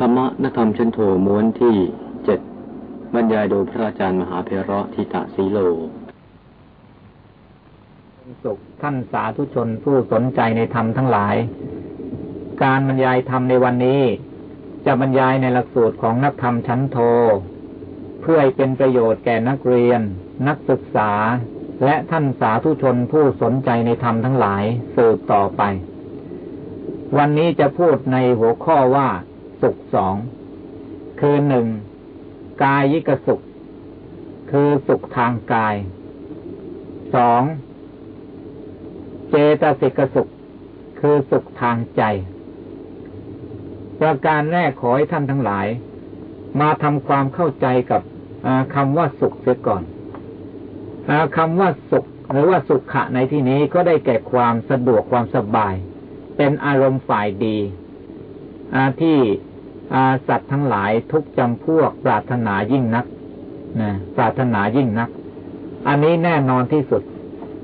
ธรรมะนธรรมชั้นโทม้วนที่เจ็ดบรรยายโดยพระอาจารย์มหาเพระทิตาสีโลสุขท่านสาธุชนผู้สนใจในธรรมทั้งหลาย การบรรยายธรรมในวันนี้ จะบรรยายในหลักสูตรของนักธรรมชั้นโท เพื่อให้เป็นประโยชน์แก่นักเรียน นักศึกษา และท่านสาธุชนผู้สนใจในธรรมทั้งหลายสืบต่อไป วันนี้จะพูดในหัวข้อว่า สุขสองคือหนึ่งกายยิกสุข คือสุขทางกายสองเจตสิกสุข คือสุขทางใจ ประการแรกขอให้ท่านทั้งหลาย มาทำความเข้าใจกับคำว่าสุขเสียก่อนอคำว่าสุข หรือว่าสุขะในที่นี้ก็ได้แก่ความสะดวกความสบาย เป็นอารมณ์ฝ่ายดี ที่สัตว์ทั้งหลายทุกจำพวกปรารถนายิ่งนักนะปรารถนายิ่งนัก อันนี้แน่นอนที่สุด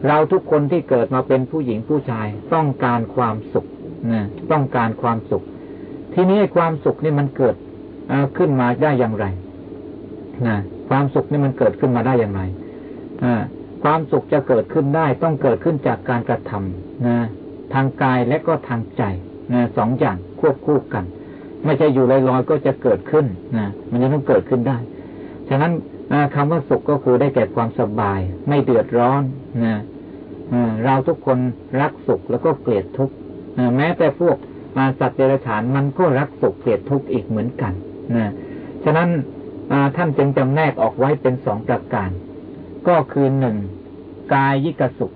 เราทุกคนที่เกิดมาเป็นผู้หญิงผู้ชาย ต้องการความสุขนะต้องการความสุข ทีนี้ความสุขนี่มันเกิดขึ้นมาได้อย่างไรนะความสุขนี่มันเกิดขึ้นมาได้อย่างไรความสุขจะเกิดขึ้นได้ต้องเกิดขึ้นจากการกระทำนะทางกายและก็ทางใจ นะสองอย่างควบคู่กัน ไม่ใช่อยู่ลอยๆก็จะเกิดขึ้นนะมันจะต้องเกิดขึ้นได้ ฉะนั้นคำว่าสุขก็คือได้แก่ความสบาย ไม่เดือดร้อนนะเราทุกคนรักสุขแล้วก็เกลียดทุกข์แม้แต่พวกมาสัตว์เดรัจฉานมันก็รักสุขเกลียดทุกข์อีกเหมือนกันนะฉะนั้นท่านจึงจำแนกออกไว้เป็นสองประการ ก็คือหนึ่งกายยิกสุข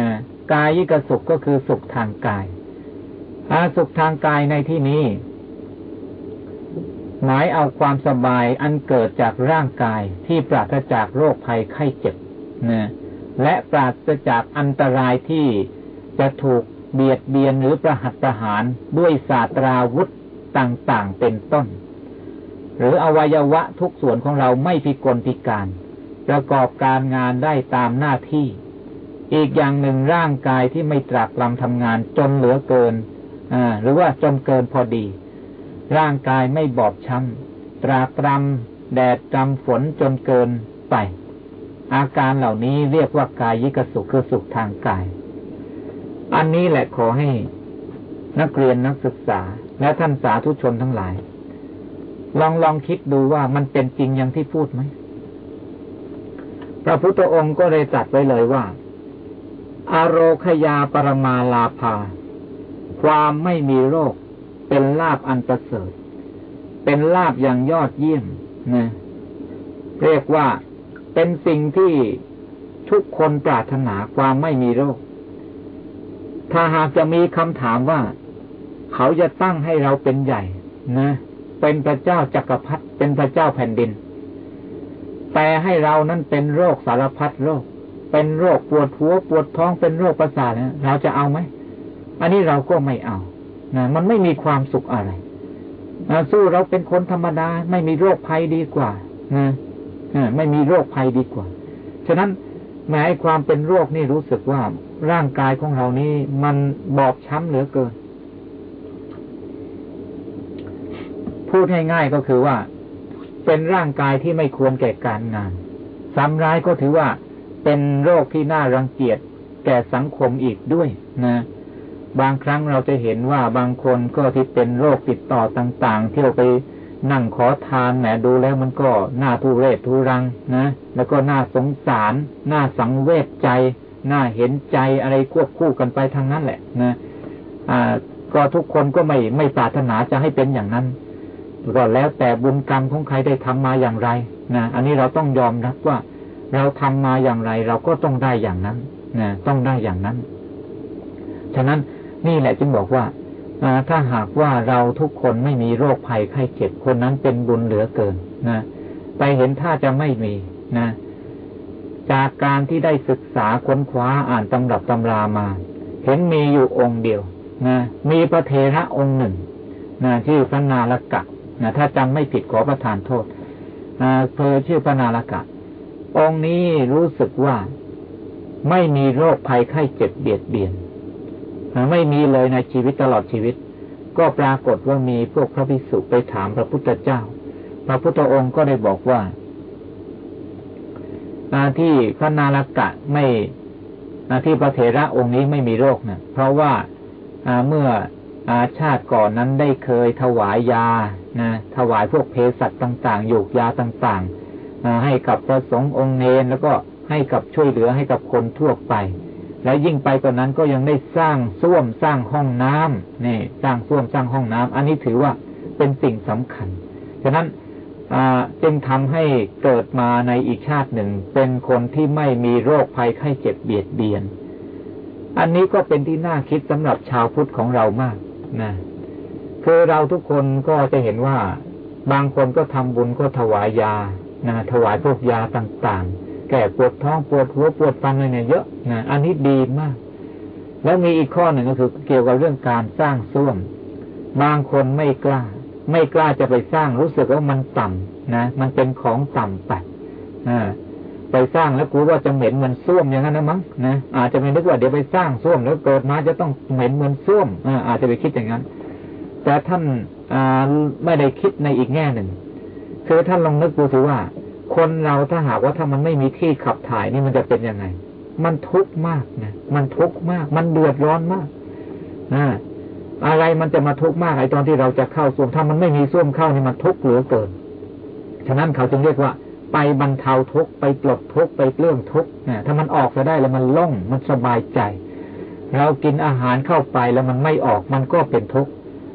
นะกายยิกสุขก็คือสุขทางกาย สุขทางกายในที่นี้ หมายเอาความสบายอันเกิดจากร่างกายที่ปราศจากโรคภัยไข้เจ็บนะและปราศจากอันตรายที่จะถูกเบียดเบียนหรือประหัตประหารด้วยศาสตราวุธต่างๆเป็นต้น หรืออวัยวะทุกส่วนของเราไม่พิกลพิการ ประกอบการงานได้ตามหน้าที่ อีกอย่างหนึ่งร่างกายที่ไม่ตรากลำทำงานจนเหลือเกิน หรือว่าจนเกินพอดี ร่างกายไม่บอบช้ำตรากตรำแดดจำฝนจนเกินไป อาการเหล่านี้เรียกว่ากายยิกสุขคือสุขทางกาย อันนี้แหละขอให้นักเรียนนักศึกษา และท่านสาธุชนทั้งหลาย ลองลองคิดดูว่ามันเป็นจริงอย่างที่พูดไหมพระพุทธองค์ก็เลยจัดไว้เลยว่า อารคยาปรมาลาภา ความไม่มีโรค เป็นลาบอันประเสริฐ เป็นลาบอย่างยอดเยี่ยมนะเรียกว่าเป็นสิ่งที่ทุกคนปรารถนาความไม่มีโรค ถ้าหากจะมีคำถามว่า เขาจะตั้งให้เราเป็นใหญ่ นะ เป็นพระเจ้าจักรพรรดิเป็นพระเจ้าแผ่นดิน แต่ให้เรานั้นเป็นโรคสารพัดโรค เป็นโรคปวดหัวปวดท้องเป็นโรคประสาทนะเราจะเอาไหม อันนี้เราก็ไม่เอานะมันไม่มีความสุขอะไรนะสู้เราเป็นคนธรรมดา ไม่มีโรคภัยดีกว่านะไม่มีโรคภัยดีกว่า ฉะนั้นแม้ความเป็นโรคนี่รู้สึกว่าร่างกายของเรานี่มันบอบช้ำเหลือเกิน พูดง่ายๆก็คือว่า เป็นร่างกายที่ไม่ควรแก่การงานซ้ำร้ายก็ถือว่าเป็นโรคที่น่ารังเกียจแก่สังคมอีกด้วยนะ บางครั้งเราจะเห็นว่าบางคนก็ที่เป็นโรคติดต่อต่างๆ ที่เราไปนั่งขอทานแหมดูแล้วมันก็น่าทุเรศทุรังนะ แล้วก็น่าสงสาร น่าสังเวชใจ น่าเห็นใจอะไรควบคู่กันไปทางนั้นแหละนะอ่าก็ทุกคนก็ไม่ไม่ปรารถนาจะให้เป็นอย่างนั้นก็แล้วแต่บุญกรรมของใครได้ทำมาอย่างไรนะอันนี้เราต้องยอมรับว่า เราทำมาอย่างไร เราก็ต้องได้อย่างนั้นนะต้องได้อย่างนั้น ฉะนั้น นี่แหละจึงบอกว่าถ้าหากว่าเราทุกคนไม่มีโรคภัยไข้เจ็บคนนั้นเป็นบุญเหลือเกินนะไปเห็นถ้าจะไม่มีนะ จากการที่ได้ศึกษาค้นคว้าอ่านตำรับตำรามา เห็นมีอยู่องค์เดียวนะมีพระเทระองค์หนึ่งนะชื่อพระนาลกะนะถ้าจำไม่ผิดขอประทานโทษนะเพอชื่อพระนาลกะ องค์นี้รู้สึกว่าไม่มีโรคภัยไข้เจ็บเบียดเบียน ไม่มีเลยในชีวิตตลอดชีวิต ก็ปรากฏว่ามีพวกพระภิกษุไปถามพระพุทธเจ้า พระพุทธองค์ก็ได้บอกว่าที่พระนารกะไม่ที่พระเถระองค์นี้ไม่มีโรคนะเพราะว่าเมื่ออาชาติก่อนนั้นได้เคยถวายยานะถวายพวกเภสัชต่างๆหยูกยาต่างๆ ให้กับพระสงฆ์องค์เนรแล้วก็ให้กับช่วยเหลือให้กับคนทั่วไป และยิ่งไปกว่านั้นก็ยังได้สร้างส้วมสร้างห้องน้ำนี่สร้างส้วมสร้างห้องน้ำอันนี้ถือว่าเป็นสิ่งสำคัญ ฉะนั้นจึงทำให้เกิดมาในอีกชาติหนึ่ง เป็นคนที่ไม่มีโรคภัยไข้เจ็บเบียดเบียน อันนี้ก็เป็นที่น่าคิดสำหรับชาวพุทธของเรามากนะคือเราทุกคนก็จะเห็นว่าบางคนก็ทำบุญก็ถวายยานะถวายพวกยาต่างๆ แก่ปวดท้องปวดหัวปวดฟันอะไรเนี่ยเยอะนะอันนี้ดีมาก แล้วมีอีกข้อหนึ่งก็คือเกี่ยวกับเรื่องการสร้างส้วมบางคนไม่กล้า ไม่กล้าจะไปสร้างรู้สึกว่ามันต่ำนะมันเป็นของต่ำไปไปสร้างแล้วกูว่าจะเหม็นเหมือนส้วมอย่างนั้นนะมั้งนะอาจจะไม่นึกว่าเดี๋ยวไปสร้างส้วมแล้วเกิดมาจะต้องเหม็นเหมือนส้วมอาจจะไปคิดอย่างนั้น แต่ท่านไม่ได้คิดในอีกแง่หนึ่งคือท่านลองนึกดูสิว่า คนเราถ้าหากว่าถ้ามันไม่มีที่ขับถ่ายนี่มันจะเป็นยังไง มันทุกข์มากนะมันทุกข์มาก มันเดือดร้อนมากอ่าอะไรมันจะมาทุกข์มากไอ้ตอนที่เราจะเข้าส้วมถ้ามันไม่มีส้วมเข้านี่มันทุกข์เหลือเกิน ฉะนั้นเขาจึงเรียกว่า ไปบรรเทาทุกข์ไปปลดทุกข์ไปเรื่องทุกข์นะถ้ามันออกจะได้แล้วมันล่องมันสบายใจ เรากินอาหารเข้าไปแล้วมันไม่ออกมันก็เป็นทุกข์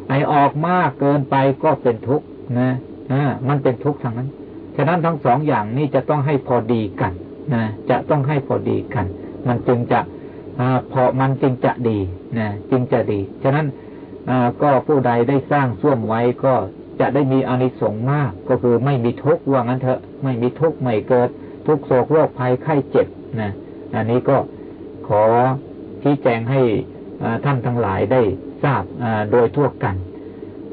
ไอออกมากเกินไปก็เป็นทุกข์นะอ่ามันเป็นทุกข์ทางนั้น ฉะนั้นทั้งสองอย่างนี้จะต้องให้พอดีกันนะจะต้องให้พอดีกัน มันจึงจะอพอมันจึงจะดีนะจึงจะดี ฉะนั้นก็ผู้ใดได้สร้างส้วมไว้ก็จะได้มีอนิสงส์มาก ก็คือไม่มีทุกข์ว่างั้นเถอะ ไม่มีทุกข์ไม่เกิด ทุกโศกโรคภัยไข้เจ็บนะอันนี้ก็ขอชี้แจงให้ท่านทั้งหลายได้ทราบโดยทั่วกัน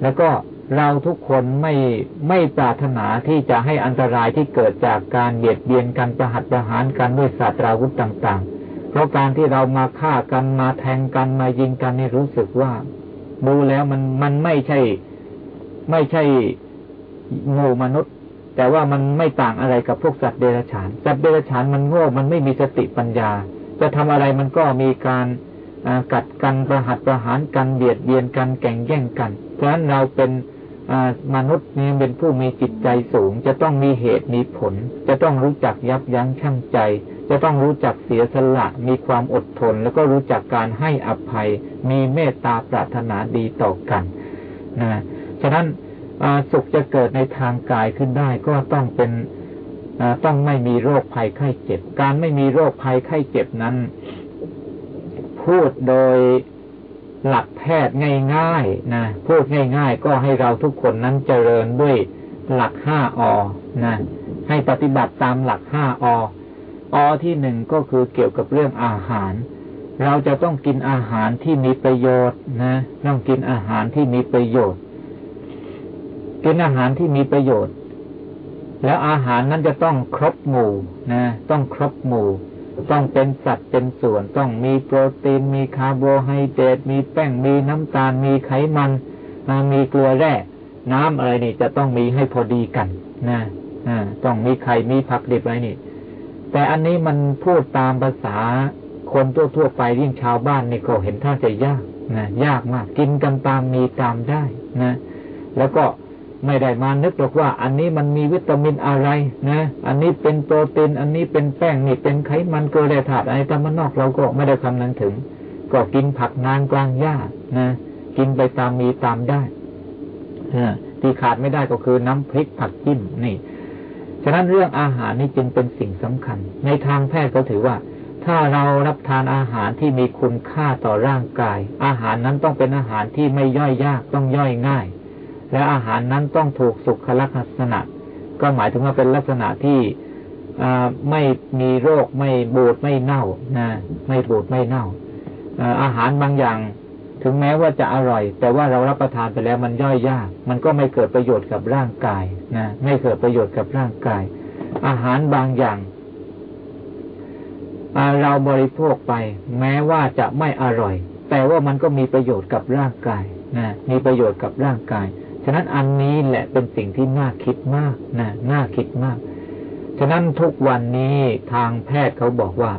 แล้วก็ เราทุกคนไม่ไม่ปรารถนาที่จะให้อันตรายที่เกิดจากการเบียดเบียนกันประหัตประหารกันด้วยศาสตราวุธต่าง ๆ เพราะการที่เรามาฆ่ากันมาแทงกันมายิงกันนี่รู้สึกว่าดูแล้วมันมันไม่ใช่ ไม่ใช่งูมนุษย์ แต่ว่ามันไม่ต่างอะไรกับพวกสัตว์เดรัจฉาน สัตว์เดรัจฉานมันโง่มันไม่มีสติปัญญา จะทำอะไรมันก็มีการกัดกันประหัตประหารกันเบียดเบียนกันแข่งแย่งกัน เพราะฉะนั้นเราเป็น มนุษย์นี่เป็นผู้มีจิตใจสูง จะต้องมีเหตุมีผล จะต้องรู้จักยับยั้งชั่งใจ จะต้องรู้จักเสียสละมีความอดทน แล้วก็รู้จักการให้อภัย มีเมตตาปรารถนาดีต่อกันนะฉะนั้นสุขจะเกิดในทางกายขึ้นได้ก็ต้องเป็นต้องไม่มีโรคภัยไข้เจ็บ การไม่มีโรคภัยไข้เจ็บนั้น พูดโดย หลักแพทย์ง่ายๆนะพูดง่าย ๆ ก็ให้เราทุกคนนั้นเจริญด้วยหลักห้าอนะให้ปฏิบัติตามหลักห้าออที่หนึ่งก็คือเกี่ยวกับเรื่องอาหาร เราจะต้องกินอาหารที่มีประโยชน์นะต้องกินอาหารที่มีประโยชน์ กินอาหารที่มีประโยชน์ แล้วอาหารนั้นจะต้องครบหมู่นะ ต้องครบหมู่ ต้องเป็นสัตว์เป็นส่วนต้องมีโปรตีน มีคาร์โบไฮเดรตมีแป้งมีน้ำตาล มีไขมันมีเกลือแร่ น้ำอะไรนี่จะต้องมีให้พอดีกันนะต้องมีไข่มีผักดิบอะไรนี่ แต่อันนี้มันพูดตามภาษาคนทั่วๆไปยิ่งชาวบ้านนี่ก็เห็นท่าจะยากนะยากมาก กินกันตามมีตามได้นะ แล้วก็ ไม่ได้มานึกหรอกว่า อันนี้มันมีวิตามินอะไรนะ อันนี้เป็นโปรตีน อันนี้เป็นแป้งนี่เป็นไขมันเกลือแร่ธาตุอะไรตามนนอกเราก็ไม่ได้คำนึงถึง ก็กินผักนางกลางหญ้านะกินไปตามมีตามได้ที่ขาดไม่ได้ก็คือน้ำพริกผักจิ้มนี่ ฉะนั้นเรื่องอาหารนี่จึงเป็นสิ่งสำคัญ ในทางแพทย์ก็ถือว่า ถ้าเรารับทานอาหารที่มีคุณค่าต่อร่างกาย อาหารนั้นต้องเป็นอาหารที่ไม่ย่อยยากต้องย่อยง่าย และอาหารนั้นต้องถูกสุขลักษณะ ก็หมายถึงว่าเป็นลักษณะที่ไม่มีโรคไม่บูดไม่เน่านะไม่บูดไม่เน่าอาหารบางอย่าง ถึงแม้ว่าจะอร่อย แต่ว่าเรารับประทานไปแล้วมันย่อยยาก มันก็ไม่เกิดประโยชน์กับร่างกายนะไม่เกิดประโยชน์กับร่างกาย อาหารบางอย่างเราบริโภคไป แม้ว่าจะไม่อร่อย แต่ว่ามันก็มีประโยชน์กับร่างกายนะมีประโยชน์กับร่างกาย ฉะนั้นอันนี้แหละเป็นสิ่งที่น่าคิดมากนะน่าคิดมาก ฉะนั้นทุกวันนี้ทางแพทย์เขาบอกว่า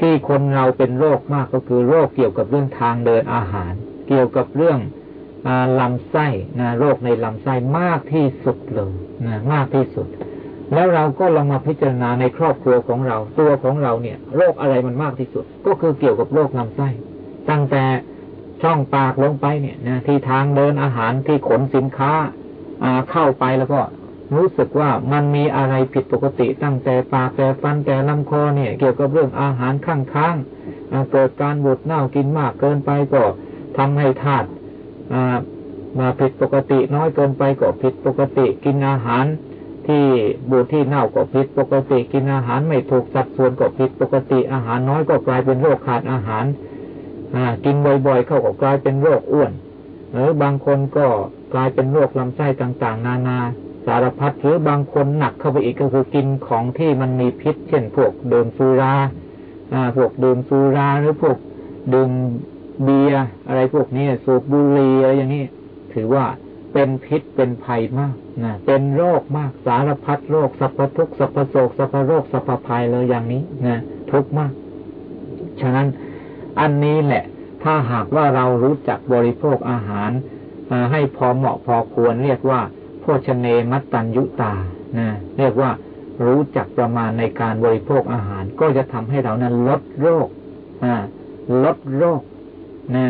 ที่คนเราเป็นโรคมากก็คือโรคเกี่ยวกับเรื่องทางเดินอาหาร เกี่ยวกับเรื่องลำไส้นะโรคในลำไส้มากที่สุดเลยนะมากที่สุด แล้วเราก็ลองมาพิจารณาในครอบครัวของเรา ตัวของเราเนี่ย โรคอะไรมันมากที่สุด ก็คือเกี่ยวกับโรคลำไส้ ตั้งแต่ ช่องปากลงไปเนี่ยนะที่ทางเดินอาหารที่ขนสินค้าเข้าไปแล้วก็รู้สึกว่ามันมีอะไรผิดปกติตั้งแต่ปากแต่ฟันแต่ลำคอเนี่ย เกี่ยวกับเรื่องอาหารข้างค้างเกิดการบดเน่ากินมากเกินไปก็ทำให้ธาตุมาผิดปกติน้อยเกินไปก็ผิดปกติกินอาหารที่บูดที่เน่าก็ผิดปกติกินอาหารไม่ถูกสัดส่วนก็ผิดปกติอาหารน้อยก็กลายเป็นโรคขาดอาหาร กินบ่อยๆ เข้าก็กลายเป็นโรคอ้วนหรือบางคนก็กลายเป็นโรคลำไส้ต่างๆ นานา สารพัดหรือบางคนหนักเข้าไปอีกก็คือกินของที่มันมีพิษ เช่นพวกดื่มสุราพวกดื่มสุราหรือพวกดื่มเบียอะไรพวกนี้สูบบุหรี่อะไรอย่างนี้ ถือว่าเป็นพิษเป็นภัยมากนะเป็นโรคมากสารพัดโรคสัพพทุกสัพพโศกสัพพโรคสัพพภัยเลยอย่างนี้นะทุกมาก ฉะนั้น อันนี้แหละ ถ้าหากว่าเรารู้จักบริโภคอาหารให้พอเหมาะพอควรเรียกว่า โภชเนมัตตัญยุตานะเรียกว่ารู้จักประมาณในการบริโภคอาหาร ก็จะทำให้เรานั้นลดโรคลดโรคนะ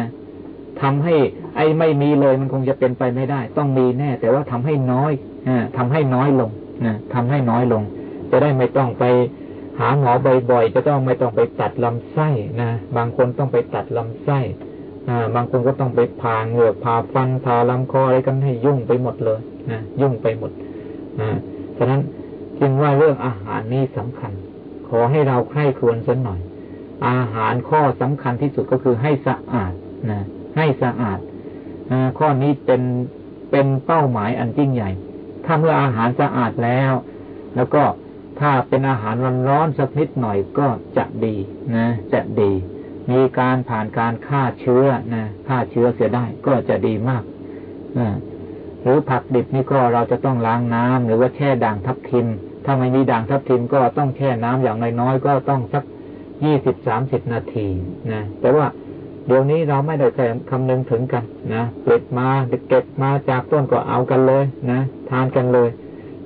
ทำให้ ไอ้ไม่มีเลยมันคงจะเป็นไปไม่ได้ ต้องมีแน่ แต่ว่าทำให้น้อยอทำให้น้อยลงนะทำให้น้อยลง จะได้ไม่ต้องไป หาหมอบ่อยๆจะต้องไม่ต้องไปตัดลำไส้นะบางคนต้องไปตัดลำไส้บางคนก็ต้องไปผ่าเหงือกผ่าฟันผ่าลำคออะไรกันให้ยุ่งไปหมดเลยนะยุ่งไปหมดอ่าฉะนั้นจึงว่าเรื่องอาหารนี่สำคัญ ขอให้เราใคร่ครวญสักหน่อย อาหารข้อสำคัญที่สุดก็คือให้สะอาดนะให้สะอาดข้อนี้เป็นเป็นเป้าหมายอันยิ่งใหญ่ ถ้าเมื่ออาหารสะอาดแล้ว แล้วก็ ถ้าเป็นอาหารร้อนๆสักนิดหน่อยก็จะดีนะ จะดี มีการผ่านการฆ่าเชื้อนะฆ่าเชื้อเสียได้ก็จะดีมากนะหรือผักดิบนี่ก็เราจะต้องล้างน้ำหรือว่าแช่ด่างทับทิม ถ้าไม่มีด่างทับทิมก็ต้องแช่น้ำอย่างน้อยๆก็ต้องสักยี่สิบสามสิบนาทีนะแต่ว่าเดี๋ยวนี้เราไม่ได้แต่คำนึงถึงกันนะเก็บมาเก็บมาจากต้นก็เอากันเลยนะ ทานกันเลย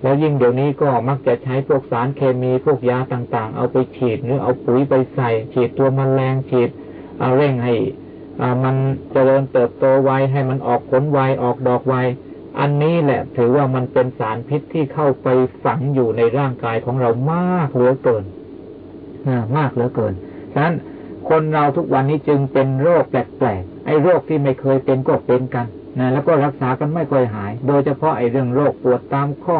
แล้วยิ่งเดี๋ยวนี้ก็มักจะใช้พวกสารเคมีพวกยาต่างๆ เอาไปฉีดหรือเอาปุ๋ยไปใส่ ฉีดตัวมแมลงฉีดเอาเร่งให้มันเจริญเติบโตไวให้มันออกผลไวออกดอกไวอันนี้แหละถือว่ามันเป็นสารพิษที่เข้าไปฝังอยู่ในร่างกายของเรามากเหลือเกินมากเหลือเกินฉะนั้นคนเราทุกวันนี้จึงเป็นโรคแปลกๆไอ้โรคที่ไม่เคยเป็นก็เป็นกันนะแล้วก็รักษากันไม่ค่อยหาย โดยเฉพาะไอ้เรื่องโรคปวดตามข้อ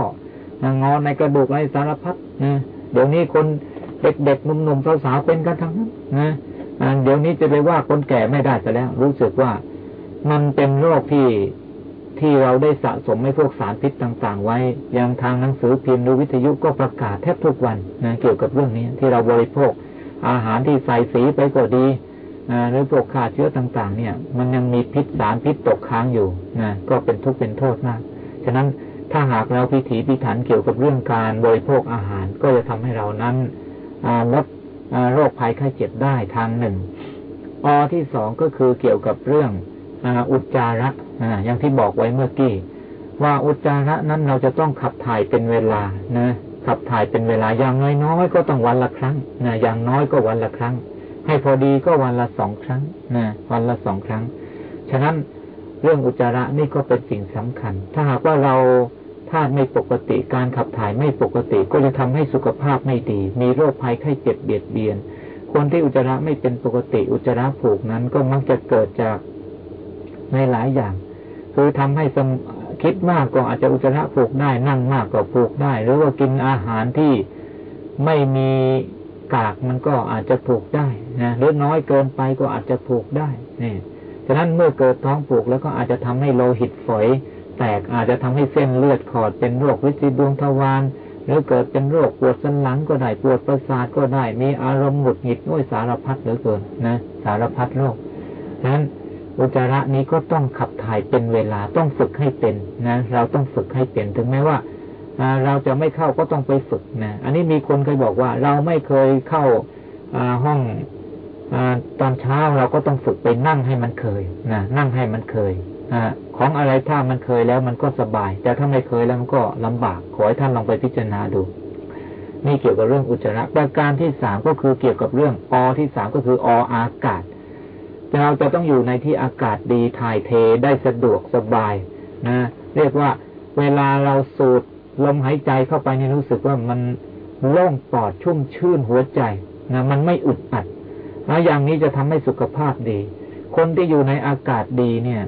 งอในกระดูกอะไรสารพัดนะเดี๋ยวนี้คนเด็กๆหนุ่มๆสาวๆเป็นกันทั้งนั้นนะเดี๋ยวนี้จะไปว่าคนแก่ไม่ได้ซะแล้ว รู้สึกว่ามันเป็นโรคที่ที่เราได้สะสมไม่พวกสารพิษต่าง ๆ ไว้อย่างทางหนังสือพิมพ์หรือวิทยุก็ประกาศแทบทุกวันนะเกี่ยวกับเรื่องนี้ที่เราบริโภค อาหารที่ใส่สีไปก็ดีหรือพวกฆ่าเชื้อต่าง ๆ เนี่ย มันยังมีพิษสารพิษตกค้างอยู่นะก็เป็นทุกข์เป็นโทษมากฉะนั้น ถ้าหากเราพิถีพิถันเกี่ยวกับเรื่องการบริโภคอาหาร ก็จะทำให้เรานั้นลดโรคภัยไข้เจ็บได้ทางหนึ่งอที่สองก็คือเกี่ยวกับเรื่องอุจจาระอย่างที่บอกไว้เมื่อกี้ว่าอุจจาระนั้นเราจะต้องขับถ่ายเป็นเวลานะขับถ่ายเป็นเวลาอย่างน้อยๆก็ต้องวันละครั้งนะอย่างน้อยก็วันละครั้ง ให้พอดีก็วันละสองครั้งนะวันละสองครั้ง ฉะนั้นเรื่องอุจจาระนี่ก็เป็นสิ่งสำคัญ ถ้าหากว่าเราาตุไม่ปกติ การขับถ่ายไม่ปกติ ก็จะทำให้สุขภาพไม่ดี มีโรคภัยไข้เจ็บเบียดเบียน คนที่อุจจาระไม่เป็นปกติ อุจจาระผูกนั้นก็มักจะเกิดจากในหลายอย่าง คือทำให้คิดมากก็อาจจะอุจจาระผูกได้ นั่งมากก็ผูกได้ หรือว่ากินอาหารที่ไม่มีกากมันก็อาจจะผูกได้นะหรือน้อยเกินไปก็อาจจะผูกได้นี่ฉะนั้นเมื่อเกิดท้องผูกแล้วก็อาจจะทำให้โลหิตฝอย แตกอาจจะทำให้เส้นเลือดขอดเป็นโรควิจิดวงทวารหรือเกิดเป็นโรคปวดสันหลังก็ได้ปวดประสาทก็ได้มีอารมณ์หงุดหงิดน้อยสารพัดเหลือเกินนะสารพัดโรคนั้นอุจจาระนี้ก็ต้องขับถ่ายเป็นเวลาต้องฝึกให้เป็นนะเราต้องฝึกให้เป็นถึงแม้ว่าเราจะไม่เข้าก็ต้องไปฝึกนะอันนี้มีคนเคยบอกว่า เราไม่เคยเข้าห้องอตอนเช้าเราก็ต้องฝึกไปนั่งให้มันเคยนะนั่งให้มันเคยอ ของอะไรถ้ามันเคยแล้วมันก็สบาย แต่ถ้าไม่เคยแล้วมันก็ลำบาก ขอให้ท่านลองไปพิจารณาดู นี่เกี่ยวกับเรื่องอุจจาระประการที่สามก็คือเกี่ยวกับเรื่องอที่สามก็คือออากาศเราจะต้องอยู่ในที่อากาศดีถ่ายเทได้สะดวกสบายนะเรียกว่าเวลาเราสูดลมหายใจเข้าไปนี่รู้สึกว่ามันโล่งปอดชุ่มชื่นหัวใจนะมันไม่อึดอัดแล้วอย่างนี้จะทำให้สุขภาพดี คนที่อยู่ในอากาศดีเนี่ย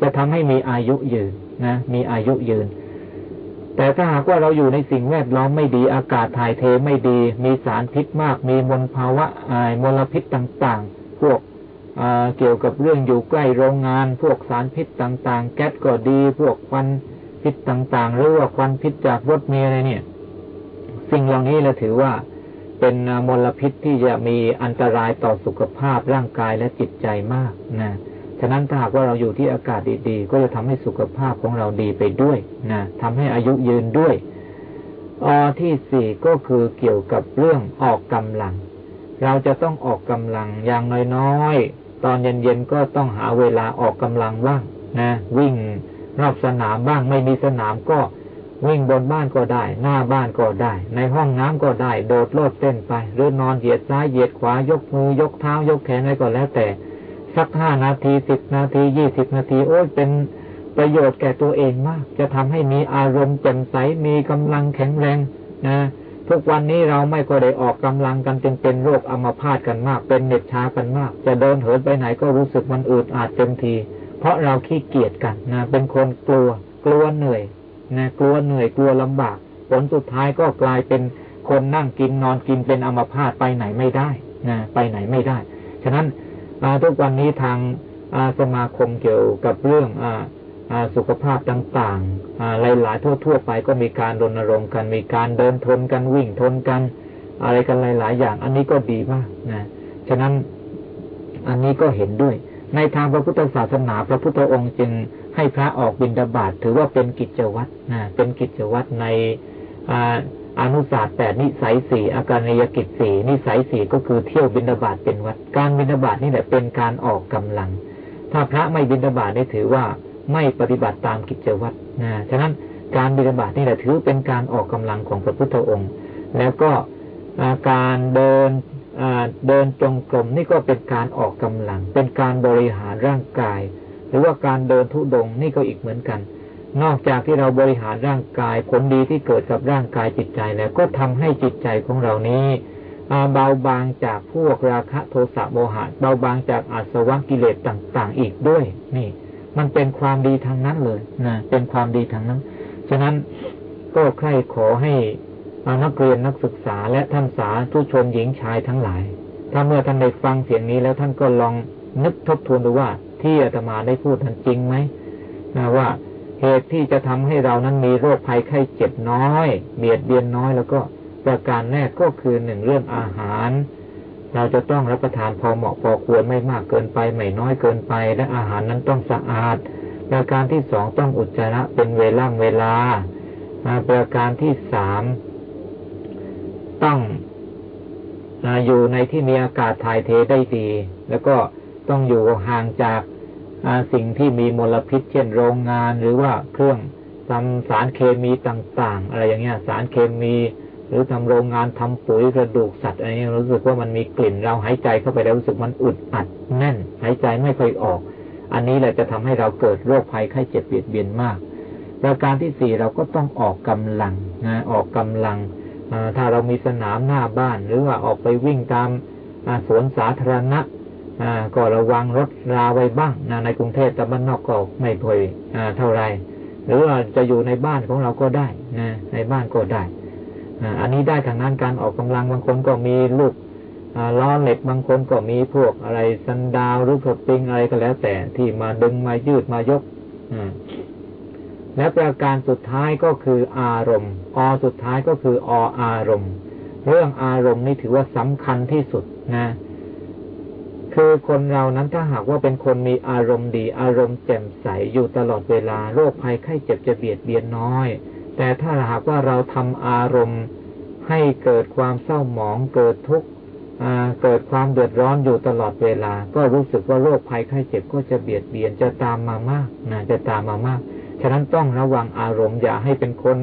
จะทำให้มีอายุยืนนะมีอายุยืน แต่ถ้าหากว่าเราอยู่ในสิ่งแวดล้อมไม่ดี อากาศถ่ายเทไม่ดี มีสารพิษมาก มีมลภาวะมลพิษต่างๆ พวกเกี่ยวกับเรื่องอยู่ใกล้โรงงาน พวกสารพิษต่าง ๆ แก๊สก็ดี พวกควันพิษต่างๆ หรือว่าควันพิษจากรถเมีอะไรเนี่ย สิ่งเหล่านี้เราถือว่าเป็นมลพิษที่จะมีอันตรายต่อสุขภาพร่างกายและจิตใจมากนะ ฉะนั้นถ้าหากว่าเราอยู่ที่อากาศดีๆ ก็จะทำให้สุขภาพของเราดีไปด้วยนะทำให้อายุยืนด้วยอที่สี่ก็คือเกี่ยวกับเรื่องออกกำลัง เราจะต้องออกกำลังอย่างน้อยๆ ตอนเย็นๆก็ต้องหาเวลาออกกำลังบ้างนะวิ่งรอบสนามบ้างไม่มีสนามก็วิ่งบนบ้านก็ได้ หน้าบ้านก็ได้ ในห้องน้ำก็ได้ โดดโลดเต้นไป หรือนอนเหยียดซ้ายเหยียดขวายกมือยกเท้ายกแขนอะไรก็แล้วแต่ สักห้านาทีสิบนาทียี่สิบนาทีโอ้ยเป็นประโยชน์แก่ตัวเองมาก จะทำให้มีอารมณ์แจ่มใสมีกำลังแข็งแรงนะทุกวันนี้เราไม่ก็ได้ออกกำลังกันจึงเป็นโรคอัมพาตกันมาก เป็นเหน็ตช้ากันมาก จะเดินเหินไปไหนก็รู้สึกมันอืดอาดเต็มที เพราะเราขี้เกียจกันนะเป็นคนกลัว กลัวเหนื่อยนะกลัวเหนื่อยกลัวลำบาก ผลสุดท้ายก็กลายเป็นคนนั่งกินนอนกินเป็นอัมพาตไปไหนไม่ได้นะไปไหนไม่ได้ ฉะนั้น ทุกวันนี้ทางสมาคมเกี่ยวกับเรื่องอสุขภาพต่างๆหลายๆทั่ว ๆ ไปก็มีการรณรงค์กัน มีการเดินทนกันวิ่งทนกัน อะไรกันหลาย ๆ อย่าง อันนี้ก็ดีมากนะฉะนั้นอันนี้ก็เห็นด้วย ในทางพระพุทธศาสนา พระพุทธองค์จึงให้พระออกบิณฑบาตถือว่าเป็นกิจวัตรนะเป็นกิจวัตรใน อนุศาสตร์แปดนิสัยสี่อาการนยกิจสี่นิสัยสี่ก็คือเที่ยวบิณฑบาตเป็นวัดการบิณฑบาตนี่แหละเป็นการออกกำลัง ถ้าพระไม่บิณฑบาตนี่ถือว่าไม่ปฏิบัติตามกิจวัตรนะฉะนั้นการบิณฑบาตนี่แหละถือเป็นการออกกำลังของพระพุทธองค์ แล้วก็การเดินเดินจงกรมนี่ก็เป็นการออกกำลัง เป็นการบริหารร่างกาย หรือว่าการเดินทุดงนี่ก็อีกเหมือนกัน นอกจากที่เราบริหารร่างกายผลดีที่เกิดกับร่างกายจิตใจแล้วก็ทำให้จิตใจของเรานี้เบาบางจากพวกราคะโทสะโมหะเบาบางจากอาสวะกิเลสต่างๆ อีกด้วย นี่ มันเป็นความดีทางนั้นเลยนะเป็นความดีทางนั้น ฉะนั้นก็ใคร่ขอให้นักเรียนนักศึกษาและท่านสาธุชนหญิงชายทั้งหลาย ถ้าเมื่อท่านได้ฟังเสียงนี้แล้วท่านก็ลองนึกทบทวนดูว่าที่อาตมาได้พูดนั้นจริงไหมนะว่า เหตุที่จะทำให้เรานั้นมีโรคภัยไข้เจ็บน้อยเบียดเบียนน้อยแล้วก็ประการแรกก็คือหนึ่งเรื่องอาหาร เราจะต้องรับประทานพอเหมาะพอควรไม่มากเกินไปไม่น้อยเกินไป และอาหารนั้นต้องสะอาด ประการที่สองต้องอุจจาระเป็นเวล่างเวลาประการที่สามต้องอยู่ในที่มีอากาศถ่ายเทได้ดี แล้วก็ต้องอยู่ห่างจาก สิ่งที่มีมลพิษ เช่นโรงงานหรือว่าเครื่องทำสารเคมีต่างๆ อะไรอย่างเงี้ย สารเคมี หรือทำโรงงานทำปุ๋ยกระดูกสัตว์อะไรเงี้ยรู้สึกว่ามันมีกลิ่นเราหายใจเข้าไปแล้วรู้สึกมันอุดอัดแน่น หายใจไม่ค่อยออก อันนี้แหละจะทำให้เราเกิดโรคภัยไข้เจ็บเบียดเบียนมาก ประการที่สี่เราก็ต้องออกกำลังนะออกกำลังถ้าเรามีสนามหน้าบ้าน หรือว่าออกไปวิ่งตามสวนสาธารณะ ก็ระวังรถราไว้บ้างนะในกรุงเทพแต่บ้านนอกก็ไม่ค่อยเท่าไรหรือว่าจะอยู่ในบ้านของเราก็ได้นะในบ้านก็ได้อันนี้ได้ทางนั้นการออกกำลังบางคนก็มีลูกล้อเหล็กบางคนก็มีพวกอะไรสันดาวหรือสปริงอะไรก็แล้วแต่ที่มาดึงมายืดมายกและประการสุดท้ายก็คืออารมณ์ อสุดท้ายก็คือออารมณ์ เรื่องอารมณ์นี่ถือว่าสำคัญที่สุดนะ คือคนเรานั้นถ้าหากว่าเป็นคนมีอารมณ์ดี อารมณ์แจ่มใสอยู่ตลอดเวลาโรคภัยไข้เจ็บจะเบียดเบียนน้อย แต่ถ้าหากว่าเราทำอารมณ์ให้เกิดความเศร้าหมองเกิดทุกข์เกิดความเดือดร้อนอยู่ตลอดเวลา ก็รู้สึกว่าโรคภัยไข้เจ็บก็จะเบียดเบียนจะตามมามากนะจะตามมามาก ฉะนั้นต้องระวังอารมณ์อย่าให้เป็นคน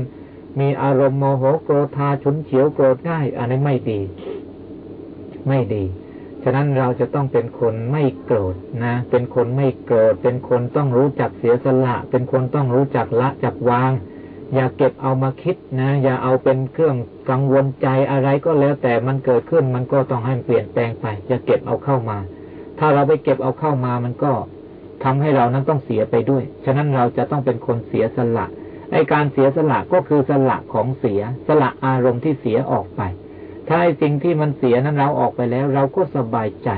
มีอารมณ์โมโหโกรธาฉุนเฉียวโกรธง่าย อันนี้ไม่ดี ไม่ดี ฉะนั้นเราจะต้องเป็นคนไม่โกรธนะ เป็นคนไม่โกรธ เป็นคนต้องรู้จักเสียสละ เป็นคนต้องรู้จักละจักวาง อย่าเก็บเอามาคิดนะ อย่าเอาเป็นเครื่องกังวลใจอะไรก็แล้วแต่มันเกิดขึ้นมันก็ต้องให้เปลี่ยนแปลงไป อย่าเก็บเอาเข้ามา ถ้าเราไปเก็บเอาเข้ามามันก็ทำให้เรานั้นต้องเสียไปด้วย ฉะนั้นเราจะต้องเป็นคนเสียสละ ไอการเสียสละก็คือสละของเสีย สละอารมณ์ที่เสียออกไป ถ้าสิ่งที่มันเสียนั้นเราออกไปแล้ว เราก็สบายใจ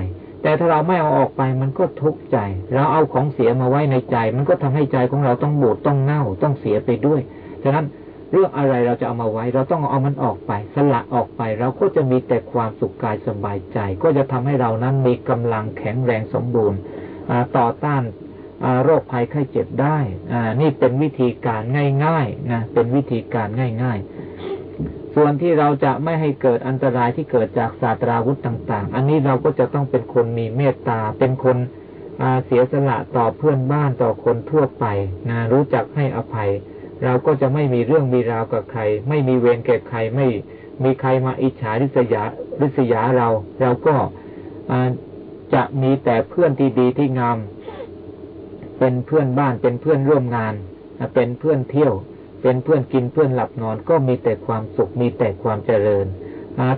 แต่ถ้าเราไม่เอาออกไปมันก็ทุกข์ใจ เราเอาของเสียมาไว้ในใจ มันก็ทำให้ใจของเราต้องบูดต้องเน่าต้องเสียไปด้วยฉะนั้นเรื่องอะไรเราจะเอามาไว้ เราต้องเอามันออกไป สละออกไป เราก็จะมีแต่ความสุขกายสบายใจ ก็จะทำให้เรานั้นมีกำลังแข็งแรงสมบูรณ์ต่อต้านโรคภัยไข้เจ็บได้ นี่เป็นวิธีการง่ายๆนะ เป็นวิธีการง่าย ๆ ส่วนที่เราจะไม่ให้เกิดอันตรายที่เกิดจากศาสตราวุธต่าง ๆ อันนี้เราก็จะต้องเป็นคนมีเมตตา เป็นคนเสียสละต่อเพื่อนบ้านต่อคนทั่วไปนะรู้จักให้อภัย เราก็จะไม่มีเรื่องมีราวกับใคร ไม่มีเวรแก่ใครไม่มีใครมาอิจฉาริษยาริษยาเรา เราก็จะมีแต่เพื่อนที่ดีที่งาม เป็นเพื่อนบ้านเป็นเพื่อนร่วมงาน เป็นเพื่อนเที่ยว เป็นเพื่อนกินเพื่อนหลับนอนก็มีแต่ความสุขมีแต่ความเจริญ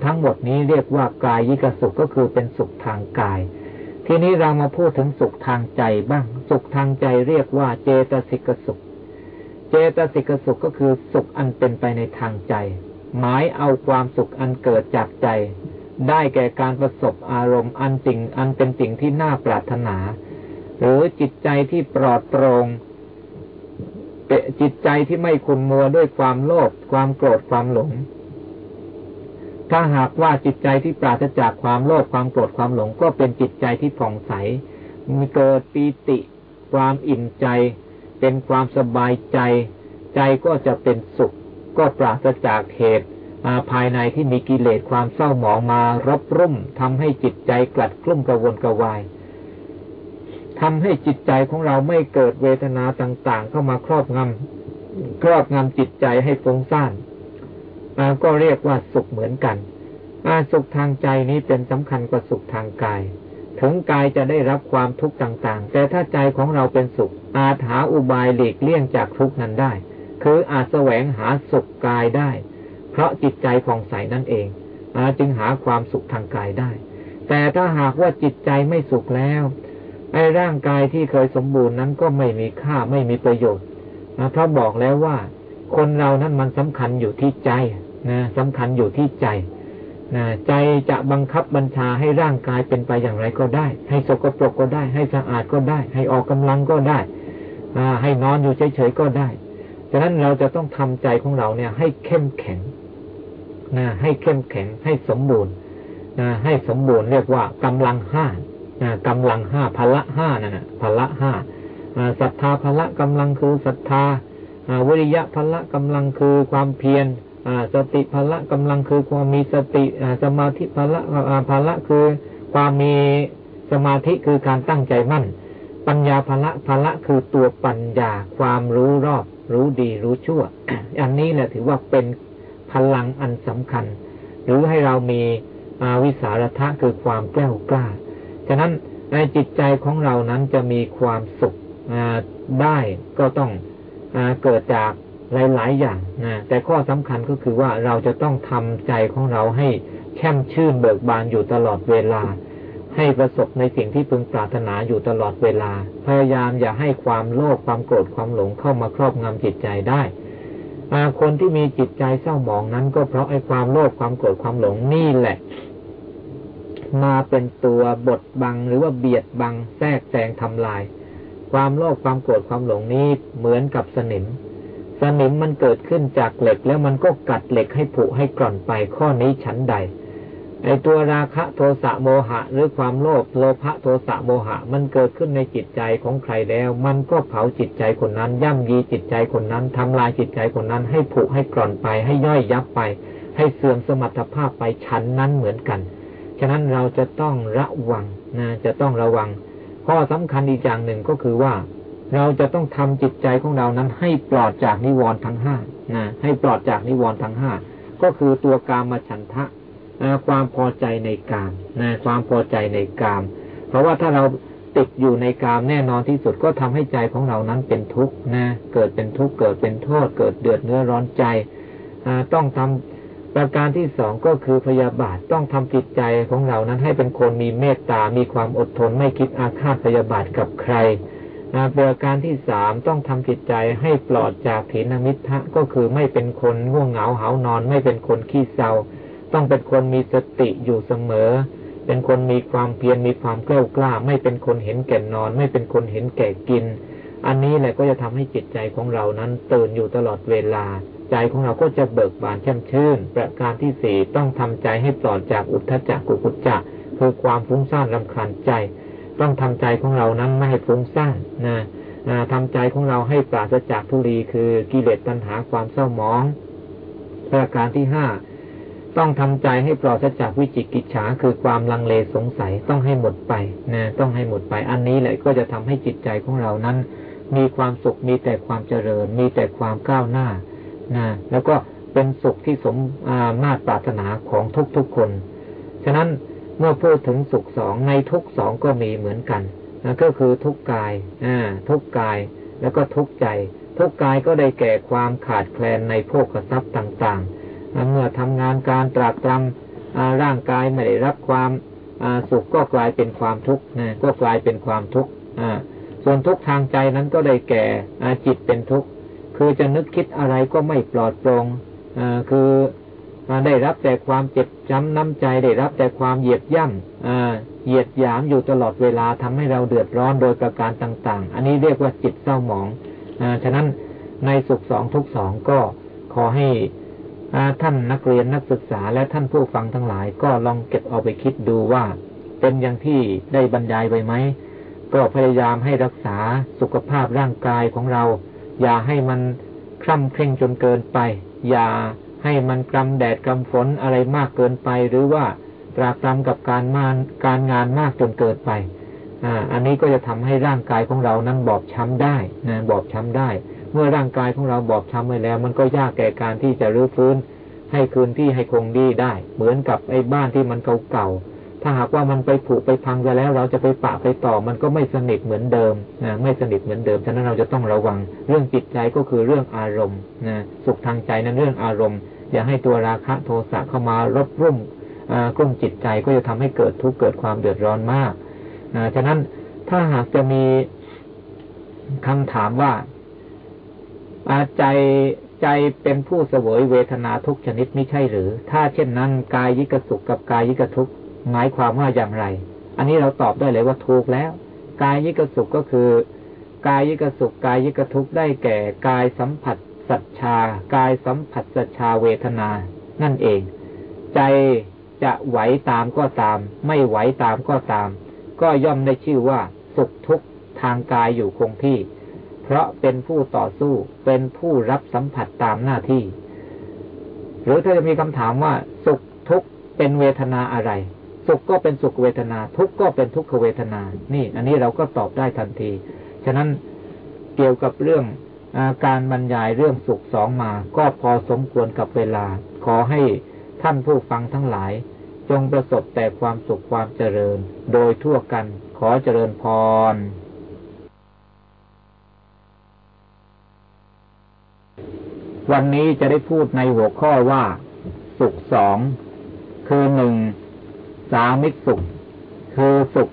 ทั้งหมดนี้เรียกว่ากายยิกสุขก็คือเป็นสุขทางกาย ทีนี้เรามาพูดถึงสุขทางใจบ้าง สุขทางใจเรียกว่าเจตสิกสุข เจตสิกสุขก็คือสุขอันเป็นไปในทางใจ หมายเอาความสุขอันเกิดจากใจ ได้แก่การประสบอารมณ์อันสิ่งอันเป็นสิ่งที่น่าปรารถนา หรือจิตใจที่ปลอดโปร่ง จิตใจที่ไม่คุมมัวด้วยความโลภความโกรธความหลง ถ้าหากว่าจิตใจที่ปราศจากความโลภความโกรธความหลง ก็เป็นจิตใจที่ผ่องใส มีเกิดปีติ ความอิ่มใจ เป็นความสบายใจ ใจก็จะเป็นสุข ก็ปราศจากเหตุภายในที่มีกิเลสความเศร้าหมองมารบรุ่มทำให้จิตใจกลัดกลุ้มกระวนกระวาย ทำให้จิตใจของเราไม่เกิดเวทนาต่าง ๆ เข้ามาครอบงำครอบงำจิตใจให้ฟุ้งซ่านก็เรียกว่าสุขเหมือนกันสุขทางใจนี้เป็นสำคัญกว่าสุขทางกาย ถึงกายจะได้รับความทุกข์ต่างๆ แต่ถ้าใจของเราเป็นสุข อาจหาอุบายหลีกเลี่ยงจากทุกข์นั้นได้ คืออาจแสวงหาสุขกายได้ เพราะจิตใจผ่องใสนั่นเองอาจึงหาความสุขทางกายได้ แต่ถ้าหากว่าจิตใจไม่สุขแล้ว ไอ้ร่างกายที่เคยสมบูรณ์นั้นก็ไม่มีค่าไม่มีประโยชน์นะเพราะบอกแล้วว่า คนเรานั้นมันสำคัญอยู่ที่ใจนะสำคัญอยู่ที่ใจนะใจจะบังคับบัญชาให้ร่างกายเป็นไปอย่างไรก็ได้ ให้สกปรกก็ได้ ให้สะอาดก็ได้ ให้ออกกำลังก็ได้ให้นอนอยู่เฉยๆก็ได้ฉะนั้นเราจะต้องทำใจของเราเนี่ย ให้เข้มแข็งนะให้เข้มแข็งให้สมบูรณ์นะให้สมบูรณ์เรียกว่ากำลังห้า กำลังห้าพละห้านั่นนะพละห้าศรัทธาพละกำลังคือศรัทธาวิริยะพละกำลังคือความเพียรสติภละกำลังคือความมีสติสมาธิภละภละคือความมีสมาธิคือการตั้งใจมั่น ปัญญาภละภละคือตัวปัญญาความรู้รอบรู้ดีรู้ชั่ว อันนี้แหละถือว่าเป็นพลังอันสำคัญ หรือให้เรามีวิสารทะคือความแกล้วกล้า ฉะนั้นในจิตใจของเรานั้นจะมีความสุขได้ก็ต้องเกิดจากหลาย ๆ อย่างนะแต่ข้อสำคัญก็คือว่าเราจะต้องทำใจของเราให้แช่มชื่นเบิกบานอยู่ตลอดเวลา ให้ประสบในสิ่งที่พึงปรารถนาอยู่ตลอดเวลา พยายามอย่าให้ความโลภความโกรธความหลงเข้ามาครอบงำจิตใจได้คนที่มีจิตใจเศร้าหมองนั้นก็เพราะไอ้ความโลภความโกรธความหลงนี่แหละ มาเป็นตัวบดบังหรือว่าเบียดบังแทรกแซงทำลาย ความโลภความโกรธความหลงนี้เหมือนกับสนิม สนิมมันเกิดขึ้นจากเหล็กแล้วมันก็กัดเหล็กให้ผุให้กร่อนไปข้อนี้ชั้นใดไอตัวราคะโทสะโมหะ หรือความโลภโลภะโทสะโมหะ มันเกิดขึ้นในจิตใจของใครแล้ว มันก็เผาจิตใจคนนั้น ย่ำยีจิตใจคนนั้นทำลายจิตใจคนนั้น ให้ผุให้กร่อนไป ให้ย่อยยับไป ให้เสื่อมสมรรถภาพไปชั้นนั้นเหมือนกัน ฉะนั้นเราจะต้องระวังนะจะต้องระวัง ข้อสำคัญอีกอย่างหนึ่งก็คือว่า เราจะต้องทำจิตใจของเรานั้นให้ปลอดจากนิวรณ์ทั้งห้านะให้ปลอดจากนิวรณ์ทั้งห้าก็คือตัวกามฉันทะความพอใจในกามนะความพอใจในกาม เพราะว่าถ้าเราติดอยู่ในกามแน่นอนที่สุดก็ทำให้ใจของเรานั้นเป็นทุกข์นะเกิดเป็นทุกข์เกิดเป็นโทษ เกิดเดือดเนื้อร้อนใจต้องทำ ประการที่สองก็คือพยาบาทต้องทำจิตใจของเรานั้นให้เป็นคนมีเมตตา มีความอดทนไม่คิดอาฆาตพยาบาทกับใครประการที่สามต้องทำจิตใจให้ปลอดจากถีนมิทะก็คือไม่เป็นคนง่วงเหงาเหานอน ไม่เป็นคนขี้เศร้า ต้องเป็นคนมีสติอยู่เสมอ เป็นคนมีความเพียรมีความกล้ากล้า ไม่เป็นคนเห็นแก่นอน ไม่เป็นคนเห็นแก่กิน อันนี้แหละก็จะทำให้จิตใจของเรานั้นตื่นอยู่ตลอดเวลา ใจของเราก็จะเบิกบานแช่มชื่น ประการที่สี่ต้องทำใจให้ปลอดจากอุทธจักกุกุจจะคือความฟุ้งซ่านลำคาญใจ ต้องทำใจของเรานั้นไม่ให้ฟุ้งซ่านนะทำใจของเราให้ปราศจากทุลีคือกิเลสตัณหาความเศร้าหมอง ประการที่ห้าต้องทำใจให้ปลอดจากวิจิกิจฉาคือความลังเลสงสัยต้องให้หมดไปนะต้องให้หมดไปอันนี้แหละก็จะทำให้จิตใจของเรานั้น มีความสุขมีแต่ความเจริญ มีแต่ความก้าวหน้า นะแล้วก็เป็นสุขที่สมมาตรปรารถนาของทุกๆคน ฉะนั้นเมื่อพูดถึงสุขสองในทุกสองก็มีเหมือนกันนะก็คือทุกกายทุกกายแล้วก็ทุกใจ ทุกกายก็ได้แก่ความขาดแคลนในพวกทรัพย์ต่างๆ เมื่อทำงานการตรากตรำร่างกายไม่ได้รับความสุขก็กลายเป็นความทุกข์นะก็กลายเป็นความทุกข์ส่วนทุกข์ทางใจนั้นก็ได้แก่จิตเป็นทุกข์ คือจะนึกคิดอะไรก็ไม่ปลอดโปร่งคือได้รับแต่ความเจ็บช้ำน้ำใจได้รับแต่ความเหยียดย่ำเหยียดหยามอยู่ตลอดเวลาทำให้เราเดือดร้อนโดยประการต่าง ๆ อันนี้เรียกว่าจิตเศร้าหมองอฉะนั้นในสุขสองทุกสองก็ขอให้ท่านนักเรียนนักศึกษาและท่านผู้ฟังทั้งหลาย ก็ลองเก็บเอาไปคิดดูว่า เป็นอย่างที่ได้บรรยายไว้ไหมก็พยายามให้รักษาสุขภาพร่างกายของเรา อย่าให้มันคล่ำเคร่งจนเกินไป อย่าให้มันกำแดดกำฝนอะไรมากเกินไป หรือว่าตรากตรำกับการมานการงานมากจนเกินไปอ่าอันนี้ก็จะทำให้ร่างกายของเรานั้นบอบช้ำได้นะบอบช้ำได้ เมื่อร่างกายของเราบอบช้ำไปแล้ว มันก็ยากแก่การที่จะรื้อฟื้น ให้คืนที่ให้คงดีได้ เหมือนกับไอ้บ้านที่มันเก่าๆ ถ้าหากว่ามันไปผุไปพังไปแล้ว เราจะไปปะไปต่อ มันก็ไม่สนิทเหมือนเดิมนะไม่สนิทเหมือนเดิมฉะนั้นเราจะต้องระวัง เรื่องจิตใจก็คือเรื่องอารมณ์นะสุขทางใจนั้นเรื่องอารมณ์ อย่าให้ตัวราคะโทสะเข้ามารบรุ่มกลุ่มจิตใจก็จะทำให้เกิดทุกข์เกิดความเดือดร้อนมากฉะนั้นถ้าหากจะมีคำถามว่าใจใจเป็นผู้เสวยเวทนาทุกชนิดไม่ใช่หรือ ถ้าเช่นนั้นกายยิกสุขกับกายยิกทุก หมายความว่าอย่างไร อันนี้เราตอบได้เลยว่าถูกแล้ว กายยิกสุขก็คือกายยิกสุขกายยิกทุกได้แก่กายสัมผัสสัจชากายสัมผัสสัจชาเวทนา นั่นเอง ใจจะไหวตามก็ตาม ไม่ไหวตามก็ตาม ก็ย่อมได้ชื่อว่าสุขทุกทางกายอยู่คงที่ เพราะเป็นผู้ต่อสู้เป็นผู้รับสัมผัสตามหน้าที่ หรือถ้าจะมีคำถามว่า สุขทุกข์เป็นเวทนาอะไร สุขก็เป็นสุขเวทนา ทุกข์ก็เป็นทุกขเวทนา นี่ อันนี้เราก็ตอบได้ทันที ฉะนั้นเกี่ยวกับเรื่องอการบรรยายเรื่องสุขสองมา ก็พอสมควรกับเวลา ขอให้ท่านผู้ฟังทั้งหลาย จงประสบแต่ความสุขความเจริญ โดยทั่วกัน ขอเจริญพรวันนี้จะได้พูดในหัวข้อว่า สุขสอง คือหนึ่ง สามิตรสุข คือสุข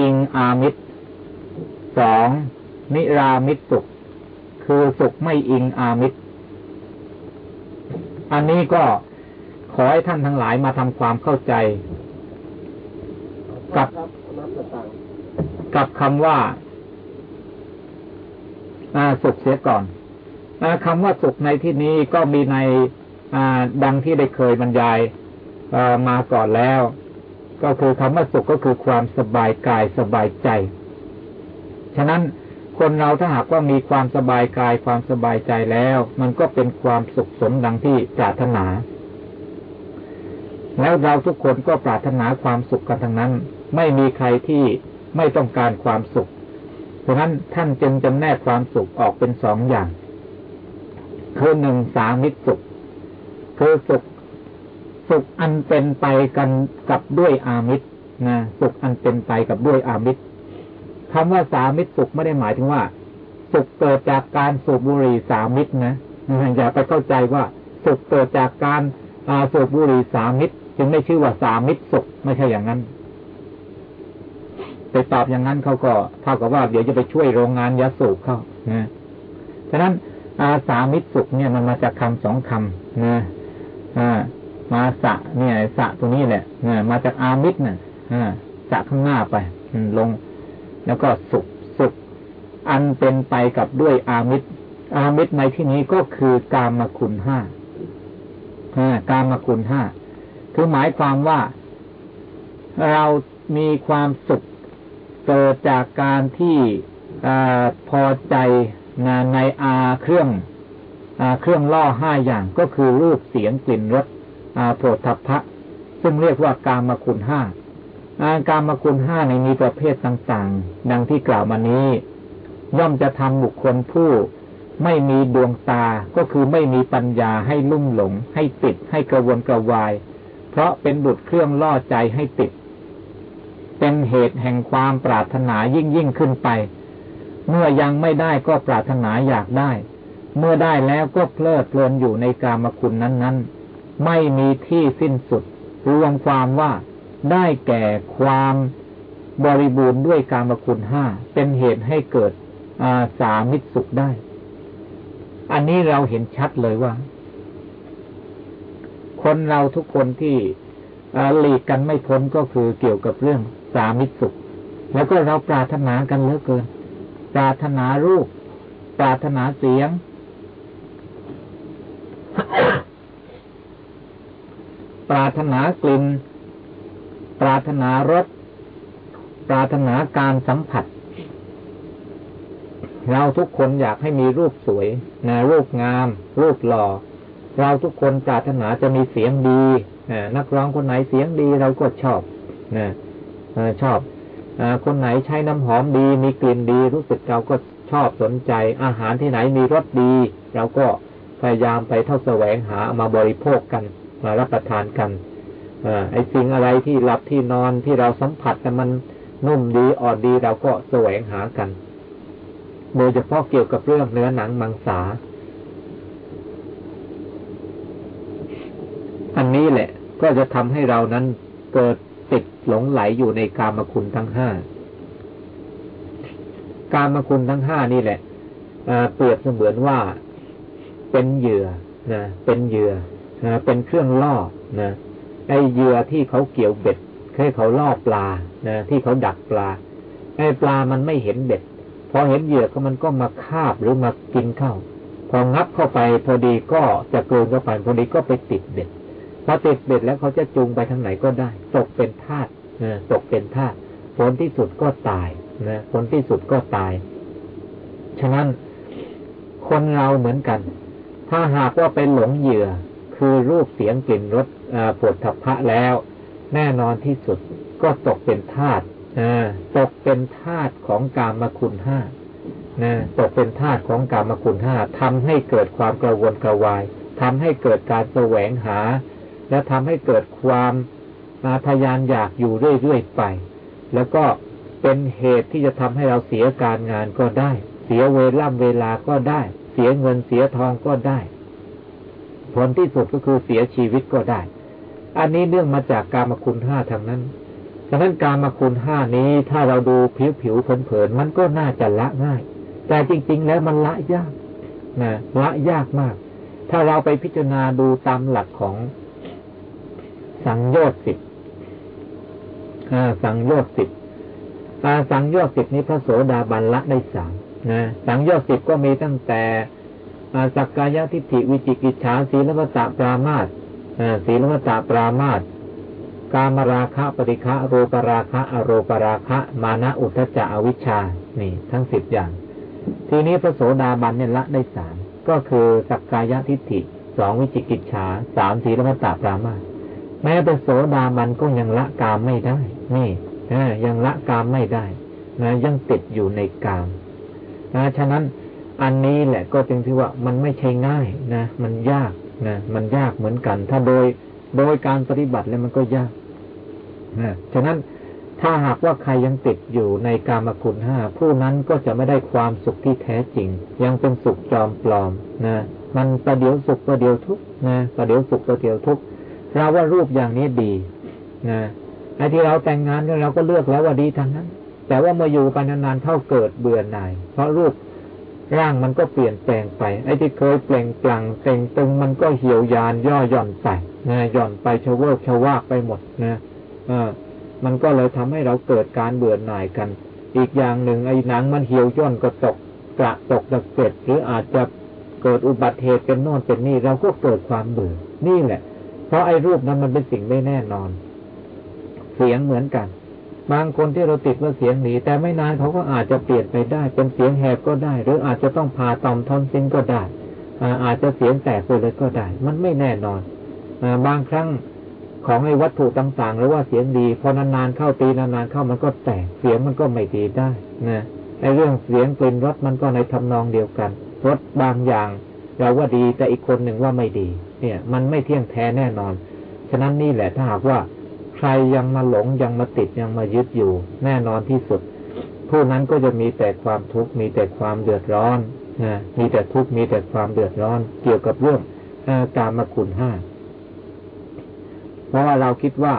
อิงอามิตรสองนิรามิตรสุข คือสุขไม่อิงอามิตรอันนี้ก็ขอให้ท่านทั้งหลายมาทำความเข้าใจ กับกับคำว่าสุขเสียก่อนคำว่าสุขในที่นี้ก็มีในดังที่ได้เคยบรรยายมาก่อนแล้ว ก็คือคำว่าสุขก็คือความสบายกายสบายใจ ฉะนั้นคนเราถ้าหากว่ามีความสบายกายความสบายใจแล้ว มันก็เป็นความสุขสมดังที่ปรารถนา แล้วเราทุกคนก็ปรารถนาความสุขกันทั้งนั้น ไม่มีใครที่ไม่ต้องการความสุข เพราะนั้นท่านจึงจำแนกความสุขออกเป็นสองอย่าง คือหนึ่งสามิตรสุขคือสุข สุขอันเป็นไปกันกับด้วยอามิตรนะสุขอันเป็นไปกับด้วยอามิตรคำว่าสามิตรสุขไม่ได้หมายถึงว่า สุขเกิดจากการสูบบุหรี่สามิตรนะอย่าไปเข้าใจว่า สุขเกิดจากการสูบบุหรี่สามิตรจึงไม่ชื่อว่าสามิตรสุขไม่ใช่อย่างนั้นไปตอบอย่างนั้นเขาก็เท่ากับว่าเดี๋ยวจะไปช่วยโรงงานยาสูบเขานะฉะนั้นอาสามิตรสุขเนี่ยมันมาจากคำสองคำนะอ่า มาสะเนี่ยสะตรงนี้แหละนะมาจากอามิตรเนี่ยสะข้างหน้าไปลง แล้วก็สุขสุขอันเป็นไปกับด้วยอามิตร อามิตรในที่นี้ก็คือกามคุณห้ากามคุณห้าคือหมายความว่า เรามีความสุขเกิดจากการที่อพอใจในอาเครื่องอเครื่องล่อห้าอย่างก็คือรูปเสียงกลิ่นรส โผฏฐัพพะซึ่งเรียกว่ากามคุณห้าอาการมคุณห้าในมีประเภทต่างๆ ดังที่กล่าวมานี้ ย่อมจะทำบุคคลผู้ ไม่มีดวงตาก็คือไม่มีปัญญาให้ลุ่มหลง ให้ติด ให้กระวนกระวาย เพราะเป็นบุตรเครื่องล่อใจให้ติด เป็นเหตุแห่งความปรารถนายิ่งยิ่งขึ้นไป เมื่อยังไม่ได้ก็ปรารถนาอยากได้ เมื่อได้แล้วก็เพลิดเพลินอยู่ในกามคุณนั้นๆ ไม่มีที่สิ้นสุด รวมความว่าได้แก่ความบริบูรณ์ด้วยการมคุณห้าเป็นเหตุให้เกิดอาสามิตรสุขได้ อันนี้เราเห็นชัดเลยว่า คนเราทุกคนที่หลีกกันไม่พ้นก็คือเกี่ยวกับเรื่องสามิตรสุข แล้วก็เราปรารถนากันเหลือเกิน ปรารถนารูป ปรารถนาเสียง ปรารถนากลิ่น ปรารถนารส ปรารถนาการสัมผัส เราทุกคนอยากให้มีรูปสวยนะรูปงาม รูปหล่อ เราทุกคนปรารถนาจะมีเสียงดีนักร้องคนไหนเสียงดีเราก็ชอบนะชอบอคนไหนใช้น้ำหอมดี มีกลิ่นดี รู้สึกเราก็ชอบสนใจ อาหารที่ไหนมีรสดี เราก็พยายามไปเท่าแสวงหามาบริโภคกัน มารับประทานกันไอ้สิ่งอะไรที่หลับที่นอนที่เราสัมผัสแต่มันนุ่มดีอ่อนดีเราก็แสวงหากัน โดยเฉพาะเกี่ยวกับเรื่องเนื้อหนังมังสา อันนี้แหละก็จะทำให้เรานั้นเกิดติดหลงไหลอยู่ในกามคุณทั้งห้า กามคุณทั้งห้านี่แหละเปรียบเสมือนว่าเป็นเหยื่อนะเป็นเหยื่อ นะเป็นเครื่องล่อนะไอเหยื่อที่เขาเกี่ยวเบ็ดให้เขาล่อปลานะที่เขาดักปลาไอปลามันไม่เห็นเบ็ดพอเห็นเหยื่อก็มันก็มาคาบหรือมากินเข้า พองับเข้าไปพอดีก็จะกลืนเข้าไปพอดีก็ไปติดเบ็ดพอติดเบ็ดแล้วเขาจะจูงไปทางไหนก็ได้ ตกเป็นทาสตกเป็นทาสผลที่สุดก็ตายนะผลที่สุดก็ตาย ฉะนั้นคนเราเหมือนกัน ถ้าหากว่าเป็นหลงเหยื่อ คือรูปเสียงกลิ่นรสปวดทัพพะแล้ว แน่นอนที่สุดก็ตกเป็นทาตุตกเป็นทาตุของกามคุณห้าตกเป็นทาตุของกามคุณห้าทำให้เกิดความกระวนกระวายทำให้เกิดการแสวงหา และทำให้เกิดความมาทยานอยากอยู่เรื่อยๆไป แล้วก็เป็นเหตุที่จะทำให้เราเสียการงานก็ได้ เสียเวล่ำเวลาก็ได้ เสียเงินเสียทองก็ได้ ผลที่สุดก็คือเสียชีวิตก็ได้ อันนี้เนื่องมาจากการมคุณห้าทางนั้นดังนั้นการมคุณห้านี้ถ้าเราดูผิวผิวเผินๆมันก็น่าจะละง่าย แต่จริง ๆ แล้วมันละยากนะละยากมาก ถ้าเราไปพิจารณาดูตามหลักของสังโยชน์สิบสังโยชน์สิบสังโยชน์สิบนี้พระโสดาบันละได้สามนะสังโยชน์สิบก็มีตั้งแต่ สักกายทิฏฐิวิจิกิจฉาศีลวัตตปรามาตศีลวัตตปรามาตกามราคะปฏิฆะโรปราคะอโรปราคะ มานะอุทจจะอวิชชา นี่ทั้งสิบอย่าง ทีนี้พระโสดาบันเนี่ยละได้สามก็คือสักกายทิฏฐิสองวิจิกิจฉาสามสีลมัตตปรามาแม้พระโสดาบันก็ยังละกามไม่ได้ นี่ยังละกามไม่ได้นะยังติดอยู่ในกามนะฉะนั้น อันนี้แหละก็จึงที่ว่ามันไม่ใช่ง่ายนะ มันยากนะมันยากเหมือนกัน ถ้าโดยโดยการปฏิบัติแล้วมันก็ยากนะฉะนั้นถ้าหากว่าใครยังติดอยู่ในกามคุณห้าผู้นั้นก็จะไม่ได้ความสุขที่แท้จริง ยังเป็นสุขจอมปลอมนะมันประเดี๋ยวสุขประเดี๋ยวทุกนะประเดี๋ยวสุขประเดี๋ยวทุกเราว่ารูปอย่างนี้ดีนะไอ้ที่เราแต่งงานเราก็เลือกแล้วว่าดีทั้งนั้น แต่ว่ามาอยู่ไปนานๆเท่าเกิดเบื่อหน่าย เพราะรูป ร่างมันก็เปลี่ยนแปลงไป ไอ้ที่เคยเปล่งปลั่งเต่งตึงมันก็เหี่ยวยานย่อหย่อนไปนะหย่อนไปชเวอร์ชวากไปหมดนะเออมันก็เลยทำให้เราเกิดการเบื่อหน่ายกัน อีกอย่างหนึ่งไอ้หนังมันเหี่ยวย่อนก็ตกกระตกตะเก็ดหรืออาจจะเกิดอุบัติเหตุเป็นโน่นเป็นนี่เราก็เกิดความเบื่อนี่แหละ เพราะไอ้รูปนั้นมันเป็นสิ่งไม่แน่นอน เสียงเหมือนกัน บางคนที่เราติดว่าเสียงหนีแต่ไม่นานเขาก็อาจจะเปลี่ยนไปได้ เป็นเสียงแหบก็ได้ หรืออาจจะต้องผ่าต่อมทอนซินก็ได้อาจจะเสียงแตกไปเลยก็ได้ มันไม่แน่นอนอบางครั้งของไอ้วัตถุต่างๆ หรือว่าเสียงดีพอนานๆเข้าตีนานๆเข้ามันก็แตกเสียงมันก็ไม่ดีได้นะไอ้เรื่องเสียงกลิ่นรสมันก็ในทำนองเดียวกันรสบางอย่าง เราว่าดีแต่อีกคนหนึ่งว่าไม่ดี เนี่ย มันไม่เที่ยงแท้แน่นอน ฉะนั้นนี่แหละถ้าหากว่า ใครยังมาหลงยังมาติดยังมายึดอยู่ แน่นอนที่สุด ผู้นั้นก็จะมีแต่ความทุกข์มีแต่ความเดือดร้อนนะมีแต่ทุกข์มีแต่ความเดือดร้อน เกี่ยวกับเรื่องการมาคุณห้าเพราะว่าเราคิดว่า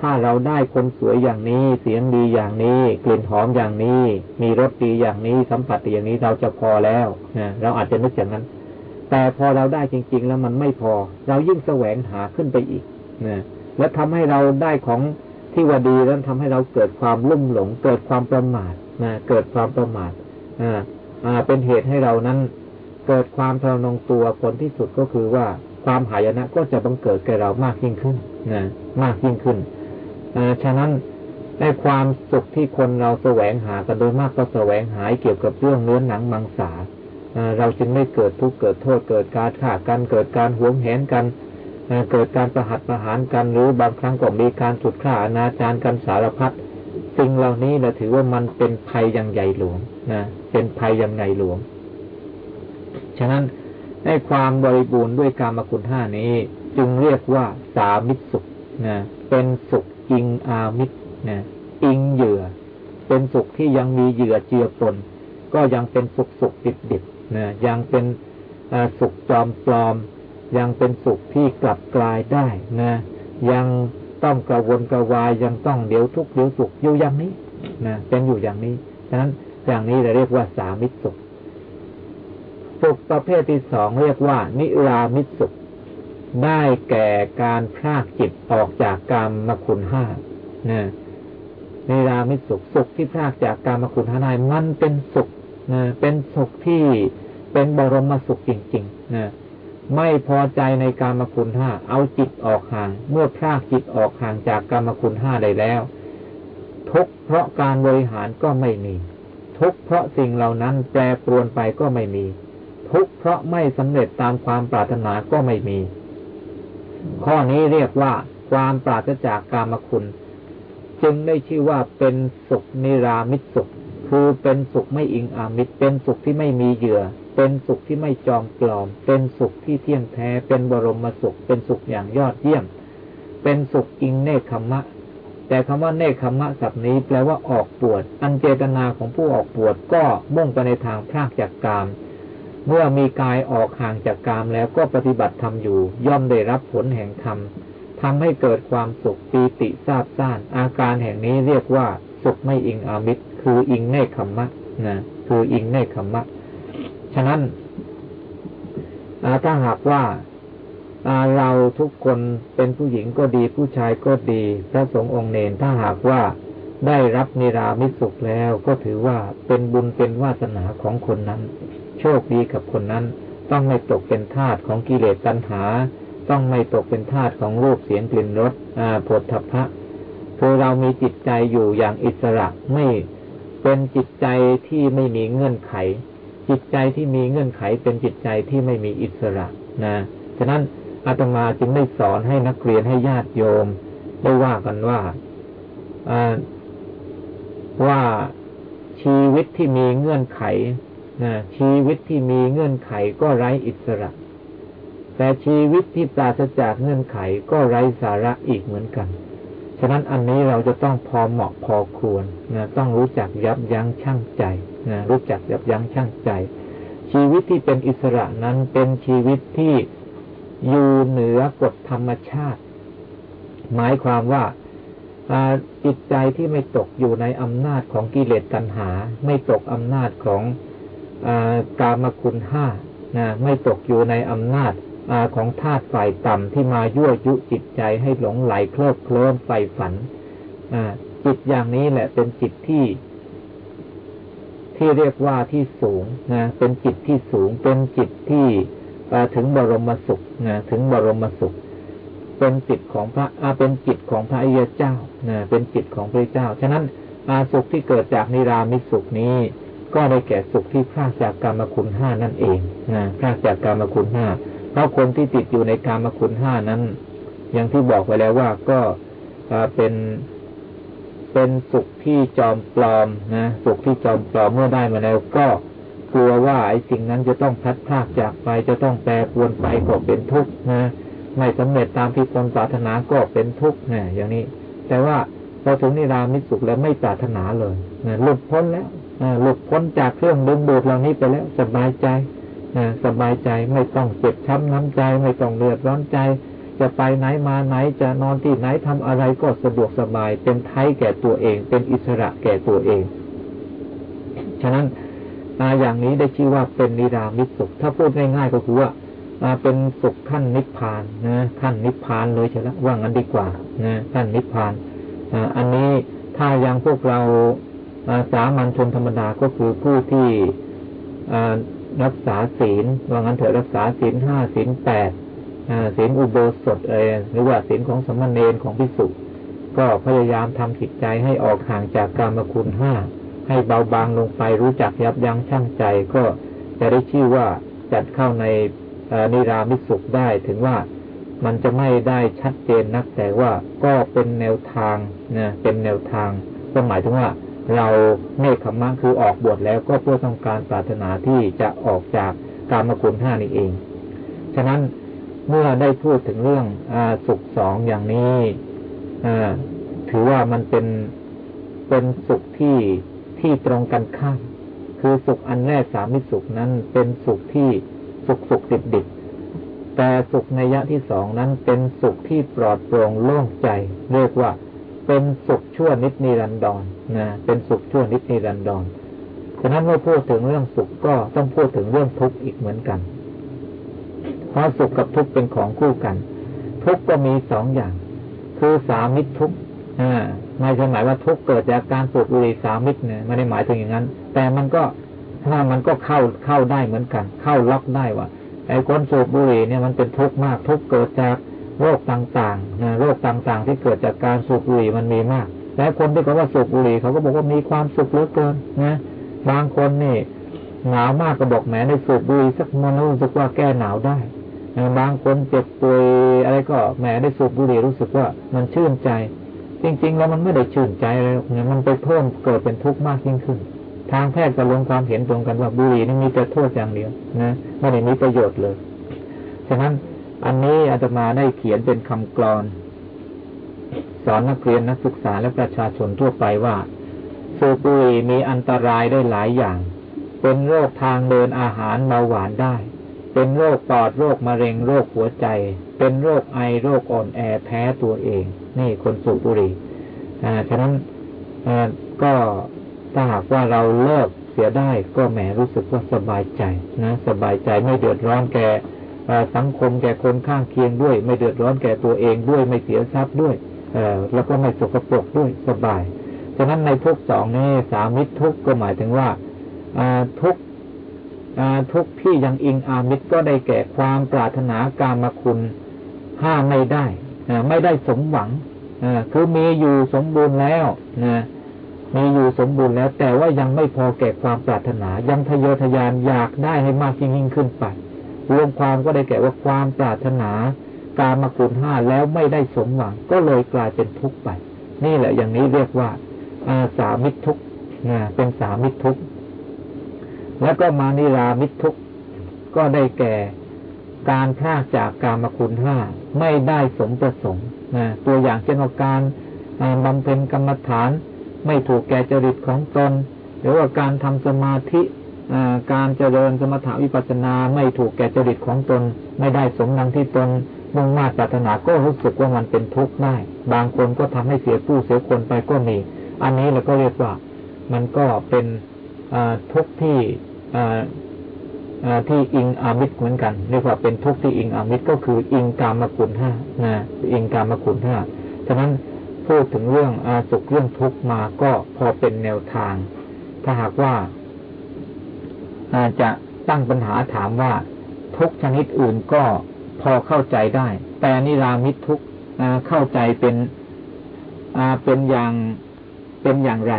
ถ้าเราได้คนสวยอย่างนี้ เสียงดีอย่างนี้ กลิ่นหอมอย่างนี้ มีรสดีอย่างนี้ สัมผัสดีอย่างนี้เราจะพอแล้วนะเราอาจจะนึกอย่างนั้น แต่พอเราได้จริง ๆ แล้วมันไม่พอ เรายิ่งแสวงหาขึ้นไปอีกนะ และทำให้เราได้ของที่ว่าดีแล้วทำให้เราเกิดความลุ่มหลง เกิดความประมาทนะเกิดความประมาทอ่าอ่า เป็นเหตุให้เรานั้น เกิดความทะนงตัวผลที่สุดก็คือว่าความหายนะก็จะบังเกิดแก่เรามากยิ่งขึ้นนะมากยิ่งขึ้นอ่าฉะนั้นในความสุขที่คนเราแสวงหากันโดยมากก็แสวงหาเกี่ยวกับเรื่องเนื้อหนังมังสาเราจึงไม่เกิดทุกข์เกิดโทษเกิดการฆ่ากันเกิดการหวงแหนกัน เกิดการประหัตประหารกันหรือบางครั้งก็มีการสุดฆ่าอนาจารกันสารพัดสิ่งเหล่านี้เราถือว่ามันเป็นภัยอย่างใหญ่หลวงนะเป็นภัยอย่างใหญ่หลวง ฉะนั้นในความบริบูรณ์ด้วยการมคุณห้านี้ จึงเรียกว่าสามิตรสุขนะเป็นสุขอิงอามิตรนะอิงเหยื่อ เป็นสุขที่ยังมีเหยื่อเจือปนก็ยังเป็นสุขสุขดิบดิบนะยังเป็นสุขจอมปลอม ยังเป็นสุขที่กลับกลายได้นะ ยังต้องกระวนกระวายยังต้องเดี๋ยวทุกข์เดี๋ยวสุขอยู่อย่างนี้นะเป็นอยู่อย่างนี้ฉะนั้นอย่างนี้เราเรียกว่าสามิตรสุขสุขประเภทที่สองเรียกว่า นิรามิตสุข ได้แก่การพรากจิตออกจากกรรมคุณห้านะนิรามิตสุขสุขที่พรากจากกรรมคุณห้าได้มันเป็นสุขนะเป็นสุขที่เป็นบรมสุขจริงๆนะ ไม่พอใจในกรรมคุณห้าเอาจิตออกห่าง เมื่อพรากจิตออกห่างจากกรรมคุณห้าได้แล้ว ทุกเพราะการบริหารก็ไม่มี ทุกเพราะสิ่งเหล่านั้นแปรปรวนไปก็ไม่มี ทุกเพราะไม่สำเร็จตามความปรารถนาก็ไม่มี ข้อนี้เรียกว่าความปราศจากกามคุณ จึงได้ชื่อว่าเป็นสุขนิรามิตสุข คือเป็นสุขไม่อิงอามิตรเป็นสุขที่ไม่มีเหยื่อ เป็นสุขที่ไม่จอมปลอม เป็นสุขที่เที่ยงแท้ เป็นบรมสุข เป็นสุขอย่างยอดเยี่ยม เป็นสุขอิงเนคขมะ แต่คำว่าเนคขมะสับนี้แปลว่าออกปวด อันเจตนาของผู้ออกปวดก็มุ่งไปในทางพรากจากกาม เมื่อมีกายออกห่างจากกามแล้วก็ปฏิบัติธรรมอยู่ ย่อมได้รับผลแห่งธรรมทำให้เกิดความสุขปีติทราบซ่าน อาการแห่งนี้เรียกว่า สุขไม่อิงอามิตร คืออิงเนคขมะนะ คืออิงเนคขมะ ฉะนั้นถ้าหากว่าเราทุกคนเป็นผู้หญิงก็ดี ผู้ชายก็ดี พระสงฆ์องค์เนนถ้าหากว่าได้รับนิรามิสุขแล้วก็ถือว่าเป็นบุญเป็นวาสนาของคนนั้น โชคดีกับคนนั้น ต้องไม่ตกเป็นทาสของกิเลสตัณหา ต้องไม่ตกเป็นทาสของรูปเสียงกลิ่นรสผลทพะคือเรามีจิตใจอยู่อย่างอิสระไม่เป็นจิตใจที่ไม่มีเงื่อนไข จิตใจที่มีเงื่อนไขเป็นจิตใจที่ไม่มีอิสระนะฉะนั้นอาตมาจึงได้สอนให้นักเรียนให้ญาติโยมได้ว่ากันว่าว่าชีวิตที่มีเงื่อนไขนะชีวิตที่มีเงื่อนไขก็ไร้อิสระ แต่ชีวิตที่ปราศจากเงื่อนไขก็ไร้สาระอีกเหมือนกัน ฉะนั้นอันนี้เราจะต้องพอเหมาะพอควรนะต้องรู้จักยับยั้งชั่งใจ นะรู้จักยับยั้งชั่งใจ ชีวิตที่เป็นอิสระนั้นเป็นชีวิตที่อยู่เหนือกฎธรรมชาติ หมายความว่าจิตใจที่ไม่ตกอยู่ในอำนาจของกิเลสตัณหา ไม่ตกอำนาจของอกามคุณห้านะไม่ตกอยู่ในอำนาจอของธาตุฝ่ายต่ำที่มายั่วยุจิตใจให้หลงไหลเคลิบเคลิ้มไฟฝันจิตอย่างนี้แหละเป็นจิตที่ ที่เรียกว่าที่สูงนะเป็นจิตที่สูง เป็นจิตที่ถึงบรมสุขนะถึงบรมสุข เป็นจิตของพระเป็นจิตของพระอริยเจ้านะเป็นจิตของพระเจ้า ฉะนั้นอาสุขที่เกิดจากนิรามิสุขนี้ ก็ได้แก่สุขที่พรากจากกรรมคุณห้านั่นเองนะพรากจากกรรมคุณห้าเพราะคนที่ติดอยู่ในกรรมคุณห้านั้น อย่างที่บอกไปแล้วว่าก็เป็น เป็นสุขที่จอมปลอมนะสุขที่จอมปลอมเมื่อได้มาแล้วก็กลัวว่าไอ้สิ่งนั้นจะต้องพัดพลากจากไปจะต้องแปรปรวนไปก็เป็นทุกข์นะไม่สำเร็จตามที่ตนปรารถนาก็เป็นทุกข์นะอย่างนี้ แต่ว่าพอถึงนิรามิสุขแล้วไม่ปรารถนาเลยนะหลุดพ้นแล้วหลุดพ้นจากเครื่องดึงดูดเหล่านี้ไปแล้วสบายใจสบายใจไม่ต้องเจ็บช้ำน้ำใจ ไม่ต้องเลือดร้อนใจ จะไปไหนมาไหนจะนอนที่ไหนทำอะไรก็สะดวกสบาย เป็นไทยแก่ตัวเอง เป็นอิสระแก่ตัวเอง ฉะนั้นอย่างนี้ได้ชื่อว่าเป็นนิรามิสุข ถ้าพูดง่ายๆก็คือว่าเป็นสุขขั้นนิพพานนะขั้นนิพพานเลยใช่ไหมว่างั้นดีกว่านะขั้นนิพพานอันนี้ถ้ายังพวกเราสามัญชนธรรมดาก็คือผู้ที่รักษาศีลว่างั้นเถอะรักษาศีลห้าศีลแปด ศีลอุโบสถเองหรือว่าศีลของสมณเณรของพิสุก็พยายามทำจิตใจให้ออกห่างจากกรรมคุณห้าให้เบาบางลงไปรู้จักยับยั้งชั่งใจก็จะได้ชื่อว่าจัดเข้าในนิรามิสุขได้ถึงว่ามันจะไม่ได้ชัดเจนนักแต่ว่าก็เป็นแนวทางนะเป็นแนวทางก็หมายถึงว่าเราเนคขมะคือออกบวชแล้วก็เพื่อต้องการปรารถนาที่จะออกจากกามคุณห้านี่เอง ฉะนั้น เมื่อได้พูดถึงเรื่องอสุขสองอย่างนี้ถือว่ามันเป็นเป็นสุขที่ที่ตรงกันข้ามคือสุขอันแรกสามิสุขนั้นเป็นสุขที่สุขสุขติดดิบแต่สุขในยะที่สองนั้นเป็นสุขที่ปลอดโปร่งโล่งใจ เรียกว่า เป็นสุขชั่วนิดนิรันดรนะเป็นสุขชั่วนิดนิรันดรฉะนั้นเมื่อพูดถึงเรื่องสุขก็ต้องพูดถึงเรื่องทุกข์อีกเหมือนกัน เพราะสุขกับทุกข์เป็นของคู่กัน ทุกข์ก็มีสองอย่าง คือสามิตรทุกข์ไม่ใช่หมายว่าทุกข์เกิดจากการสูบบุหรี่สามิตรเนี่ยไม่ได้หมายถึงอย่างนั้น แต่มันก็ถ้ามันก็เข้าเข้าได้เหมือนกัน เข้าล็อกได้ว่าไอ้คนสูบบุหรี่เนี่ยมันเป็นทุกข์มาก ทุกข์เกิดจากโรคต่างๆนะโรคต่างๆ ที่เกิดจากการสูบบุหรี่มันมีมากแต่คนที่เขาว่าสูบบุหรี่เขาก็บอกว่ามีความสุขเหลือเกินนะบางคนนี่หนาวมากก็บอกแหมในสูบบุหรี่สักมันรู้สึกว่าแก้หนาวได้ บางคนเจ็บป่วยอะไรก็แหมได้สูบบุหรี่รู้สึกว่ามันชื่นใจ จริง ๆ แล้วมันไม่ได้ชื่นใจเลยเนี่ยมันไปเพิ่มเกิดเป็นทุกข์มากยิ่งขึ้น ทางแพทย์ก็ลงความเห็นตรงกันว่าบุหรี่นี่มีแต่โทษอย่างเดียวนะไม่ได้มีประโยชน์เลยฉะนั้นอันนี้อาตมาได้เขียนเป็นคำกรอน สอนนักเรียนนักศึกษาและประชาชนทั่วไปว่าสูบบุหรี่มีอันตรายได้หลายอย่าง เป็นโรคทางเดินอาหารเบาหวานได้ เป็นโรคปอดโรคมะเร็งโรคหัวใจ เป็นโรคไอโรคอ่อนแอแพ้ตัวเอง นี่คนสูบบุหรี่อ่าฉะนั้นก็ถ้าหากว่าเราเลิกเสียได้ก็แหมรู้สึกว่าสบายใจนะสบายใจไม่เดือดร้อนแก่สังคมแก่คนข้างเคียงด้วย ไม่เดือดร้อนแก่ตัวเองด้วยไม่เสียทรัพย์ด้วยแล้วก็ไม่สกปรกด้วยสบาย ฉะนั้นในทุกสองนี้สามิตรทุกก็หมายถึงว่าทุก ทุกที่ยังอิงอามิตรก็ได้แก่ความปรารถนาการมาคุณห้าไม่ได้ไม่ได้สมหวังคือมีอยู่สมบูรณ์แล้วนะมีอยู่สมบูรณ์แล้ว แต่ว่ายังไม่พอแก่ความปรารถนา ยังทะเยอทะยานอยากได้ให้มากยิ่งขึ้นไปรวมความก็ได้แก่ว่าความปรารถนา การมาคุณห้าแล้วไม่ได้สมหวัง ก็เลยกลายเป็นทุกข์ไป นี่แหละอย่างนี้เรียกว่าอาสามิทุกข์เป็นสามิทุกข์ แล้วก็มานิรามิทุกก็ได้แก่การพลาดจากการมาคุณห้าไม่ได้สมประสงค์นะตัวอย่างเช่นาการบำเพ็ญกรรมฐาน ไม่ถูกแก่จริตของตน หรือว่าการทำสมาธิการเจริญสมถาวิปัสนาไม่ถูกแก่จริตของตน ไม่ได้สมดังที่ตนมุ่งมาตรปรารถนาก็รู้สึกว่ามันเป็นทุกข์ได้ บางคนก็ทำให้เสียผู้เสียคนไปก็มี อันนี้เราก็เรียกว่ามันก็เป็นทุกข์ที่ ที่อิงอามิตรเหมือนกันเรียกว่าเป็นทุกข์ที่อิงอามิตรก็คืออิงกามกุลห้านะอิงกามกุลห้าฉะนั้นพูดถึงเรื่องอสุขเรื่องทุกข์มาก็พอเป็นแนวทาง ถ้าหากว่าอาจจะตั้งปัญหาถามว่า ทุกชนิดอื่นก็พอเข้าใจได้ แต่นิรามิตทุกเข้าใจเป็นเป็นอย่างเป็นอย่างไร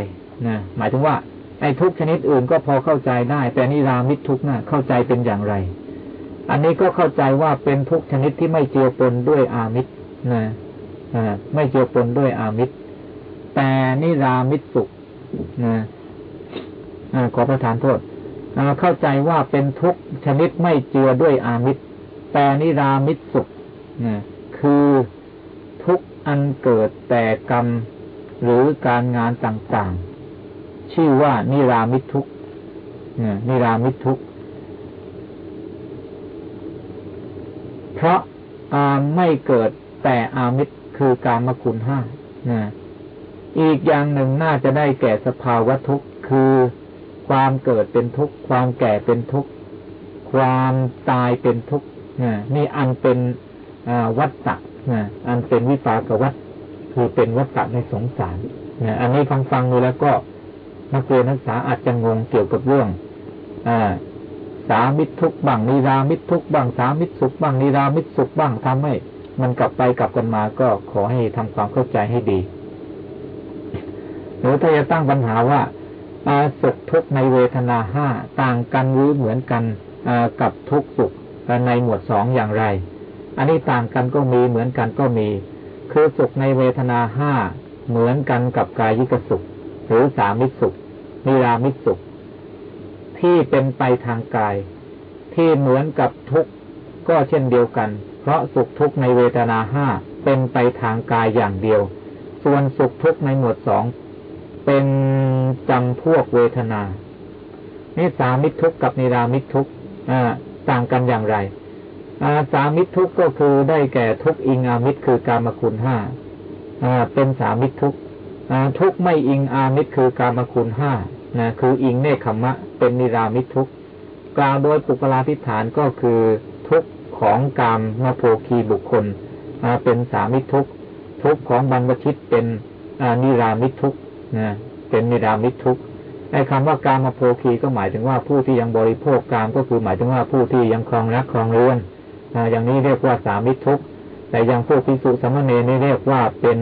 นะหมายถึงว่า ไอ้ทุกชนิดอื่นก็พอเข้าใจได้ แต่นิรามิตทุกนะ่ะเข้าใจเป็นอย่างไร อันนี้ก็เข้าใจว่าเป็นทุกชนิดที่ไม่เจือปนด้วยอามิตรนะไม่เจือปนด้วยอามิตร แต่นิรามิตสุขนะขอประทานโทษเข้าใจว่าเป็นทุกชนิดไม่เจือด้วยอามิตร แต่นิรามิตสุขนะคือทุกอันเกิดแต่กรรมหรือการงานต่างๆ ชื่อว่านิรามิทุกนิรามิทุกเพราะอาไม่เกิดแต่อามิตรคือการมคุณห้าอีกอย่างหนึ่งน่าจะได้แก่สภาวะทุกข์คือความเกิดเป็นทุกข์ความแก่เป็นทุกข์ความตายเป็นทุกข์นี่อันเป็นวัฏฏะอันเป็นวิปากวัฏคือเป็นวัฏฏะในสงสารอันนี้ฟังฟังดูแล้วก็ นักเรียนนักศึกษาอาจจะงงเกี่ยวกับเรื่องอสามิตรทุกบังนิรามิตรทุกบังสามิตรสุขบังนิรามิตรสุขบังทำให้ มันกลับไปกลับกันมาก็ขอให้ทำความเข้าใจให้ดีหรือถ้าจะตั้งปัญหาว่าอาสุขทุกในเวทนาห้าต่างกันหรือเหมือนกันกับทุกสุขในหมวดสองอย่างไร อันนี้ต่างกันก็มีเหมือนกันก็มี คือสุขในเวทนาห้าเหมือนกันกับกายิกสุข หรือสามิสุข นิรามิสุข ที่เป็นไปทางกาย ที่เหมือนกับทุกข์ก็เช่นเดียวกัน เพราะสุขทุกข์ในเวทนาห้าเป็นไปทางกายอย่างเดียว ส่วนสุขทุกข์ในหมวดสองเป็นจำพวกเวทนานี่สามิทุกข์กับนิรามิทุกข์ต่างกันอย่างไรสามิทุกข์ก็คือได้แก่ทุกอิงอามิตรคือการมคุณห้าเป็นสามิทุกข์ ทุกไม่อิงอามิตรคือการมคุณห้านะคืออิงเนคขมะ เป็นนิรามิทุกกล่าวโดยปุกลาธิฐานก็คือทุกของกามมโพคีบุคคลเป็นสามิทุกทุกของบรรพชิตเป็นนิรามิทุกนะเป็นนิรามิทุกไอ้คำว่ากามาโพคีก็หมายถึงว่าผู้ที่ยังบริโภคกามก็คือหมายถึงว่าผู้ที่ยังครองรักครองเรือนอย่างนี้เรียกว่าสามิทุกแต่ยังผู้พิสุสมณเณรนี่เรียกว่าเป็น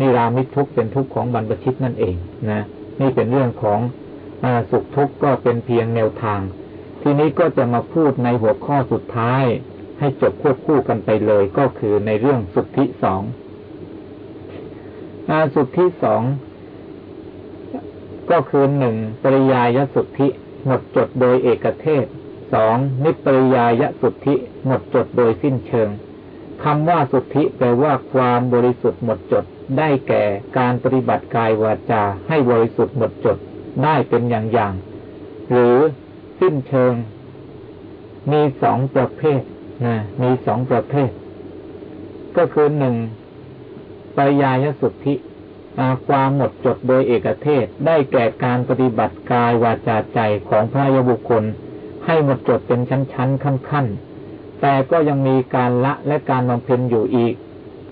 นิรามิทุกเป็นทุกข์ของบรรพชิตนั่นเองนะนี่เป็นเรื่องของอสุขทุกข์ก็เป็นเพียงแนวทาง ทีนี้ก็จะมาพูดในหัวข้อสุดท้าย ให้จบควบคู่กันไปเลยก็คือในเรื่องสุทธิสองสุทธิสองก็คือหนึ่งปริยายสุทธิหมดจดโดยเอกเทศสองนิปริยายสุทธิหมดจดโดยสิ้นเชิง คำว่าสุทธิแปลว่าความบริสุทธิ์หมดจด ได้แก่การปฏิบัติกายวาจาให้บริสุทธิ์หมดจด ได้เป็นอย่างอย่างหรือสิ้นเชิง มีสองประเภทนะมีสองประเภท ก็คือหนึ่งปยายสุทธิความหมดจดโดยเอกเทศ ได้แก่การปฏิบัติกายวาจาใจของพระยบุคคล ให้หมดจดเป็นชั้นๆขั้นๆ แต่ก็ยังมีการละและการบำเพ็ญอยู่อีก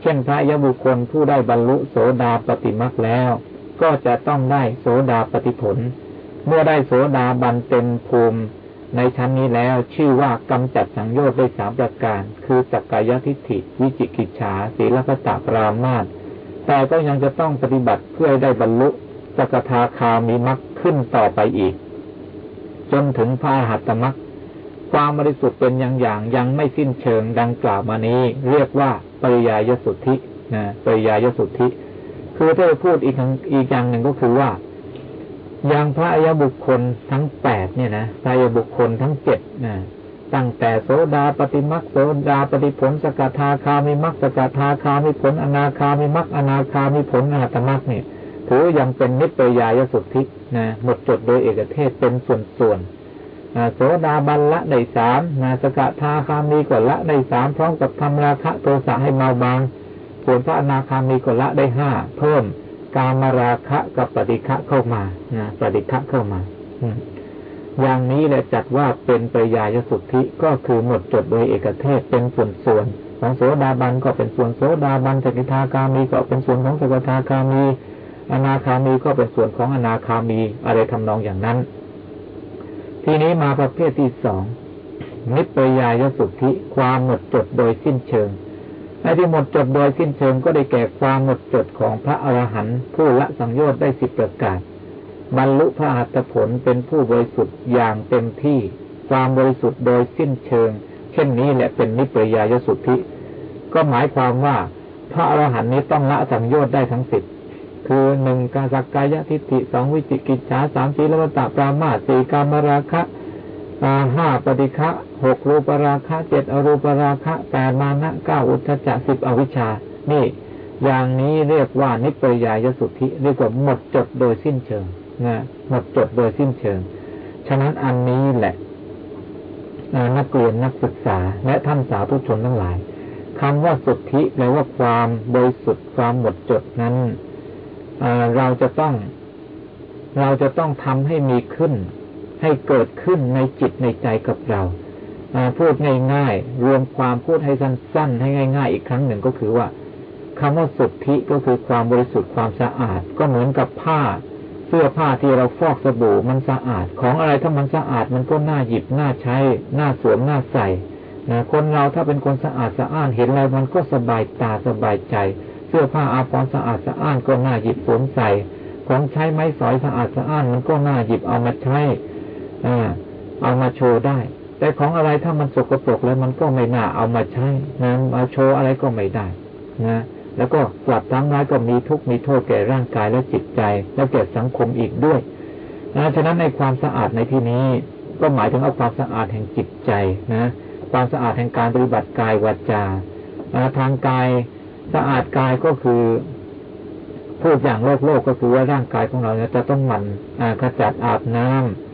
เช่นพระยบุคคลผู้ได้บรรลุโสดาปฏิมักแล้ว ก็จะต้องได้โสดาปฏิผล เมื่อได้โสดาบันเต็มภูมิ ในชั้นนี้แล้วชื่อว่ากำจัดสังโยชน์ได้สามประการ คือสักกายทิฏฐิ วิจิกิจฉาศีลพัตตปรามาตแต่ก็ยังจะต้องปฏิบัติเพื่อได้บรรลุสกทาคามีมรรคขึ้นต่อไปอีก จนถึงพระหัตตมรร ความบริสุทธิ์เป็นอย่างอย่างยังไม่สิ้นเชิงดังกล่าวมานี้ เรียกว่าปริยายสุทธินะปริยายสุทธิ คือถ้าพูดอีกอีกอย่างหนึ่งก็คือว่าอย่างพระอายบุคคลทั้งแปดเนี่ยนะพระอายบุคคลทั้งเจ็ดนะตั้งแต่โสดาปฏิมักโสดาปฏิผลสกทาคามิมักสกทาคามิผลอนาคามิมักอนาคามิผลอนาตมักเนี่ยถือยังเป็นนิพยายสุทธินะหมดจดโดยเอกเทศเป็นส่วนๆ โสดาบันละในสามนาสกทาคามีก็ละในสามพร้อมกับทำราคะโทสะให้เมาบางส่วนพระอนาคามีก็ละได้ห้าเพิ่มการมาราคะกับปฏิฆะเข้ามานะปฏิฆะเข้ามาอย่างนี้แหละจัดว่าเป็นปริยายสุทธิก็คือหมดจดโดยเอกเทศเป็นส่วนส่วนของโสดาบันก็เป็นส่วนโสดาบันสกิทาคามีก็เป็นส่วนของสกิทาคามี อนาคามีก็เป็นส่วนของอนาคามีอะไรทำนองอย่างนั้น ทีนี้มาประเภทที่สองนิปยายสุทธิความหมดจดโดยสิ้นเชิงในที่หมดจดโดยสิ้นเชิงก็ได้แก่ความหมดจดของพระอรหันต์ผู้ละสังโยชน์ได้สิบประการบรรลุพระหัตผลเป็นผู้บริสุทธิ์อย่างเต็มที่ ความบริสุทธิ์โดยสิ้นเชิง เช่นนี้แหละเป็นนิปรยายสุทธิ ก็หมายความว่า พระอรหันต์นี้ต้องละสังโยชน์ได้ทั้งสิบ คือหนึ่งกาสักกายทิฏฐิสองวิจิกิจฉาสามสีลวตาปรามาสี่กามราคะห้าปฏิฆะหกรูปราคะเจ็ดอรูปราคะแปดมานะเก้าอุทธจักสิบอวิชชา นี่ อย่างนี้เรียกว่านิปยายสุทธิเรียกว่าหมดจดโดยสิ้นเชิงนะหมดจดโดยสิ้นเชิง ฉะนั้นอันนี้แหละนักเรียนนักศึกษาและท่านสาธุชนทั้งหลายคำว่าสุทธิแปลว่าความบริสุทธิ์ความหมดจดนั้น เราจะต้องเราจะต้องทำให้มีขึ้น ให้เกิดขึ้นในจิตในใจกับเราพูดง่ายๆ รวมความพูดให้สั้นๆ ให้ง่าย ๆ อีกครั้งหนึ่งก็คือว่าคำว่าสุทธิก็คือความบริสุทธิ์ความสะอาด ก็เหมือนกับผ้า เสื้อผ้าที่เราฟอกสบู่มันสะอาด ของอะไรถ้ามันสะอาดมันก็น่าหยิบน่าใช้น่าสวมน่าใส่นะคนเราถ้าเป็นคนสะอาดสะอ้านเห็นอะไรมันก็สบายตาสบายใจ สื้อผ้าอาภรณ์สะอาดสะอ้านก็น่าหยิบสวมใส่ ของใช้ไม้สอยสะอาดสะอ้านมันก็น่าหยิบเอามาใช้เอามาโชว์ได้ แต่ของอะไรถ้ามันสกปรกแล้วมันก็ไม่น่าเอามาใช้นะมาโชว์อะไรก็ไม่ได้นะแล้วก็กลับทั้งร้ายก็มีทุกข์มีโทษแก่ร่างกายและจิตใจ และแก่สังคมอีกด้วยนะฉะนั้นในความสะอาดในที่นี้ก็หมายถึงเอาความสะอาดแห่งจิตใจนะ ความสะอาดแห่งการปฏิบัติกายวาจาทางกาย สะอาดกายก็คือพูดอย่างโลกโลกก็คือว่าร่างกายของเราเนี่ยจะต้องหมั่นขจัดอาบน้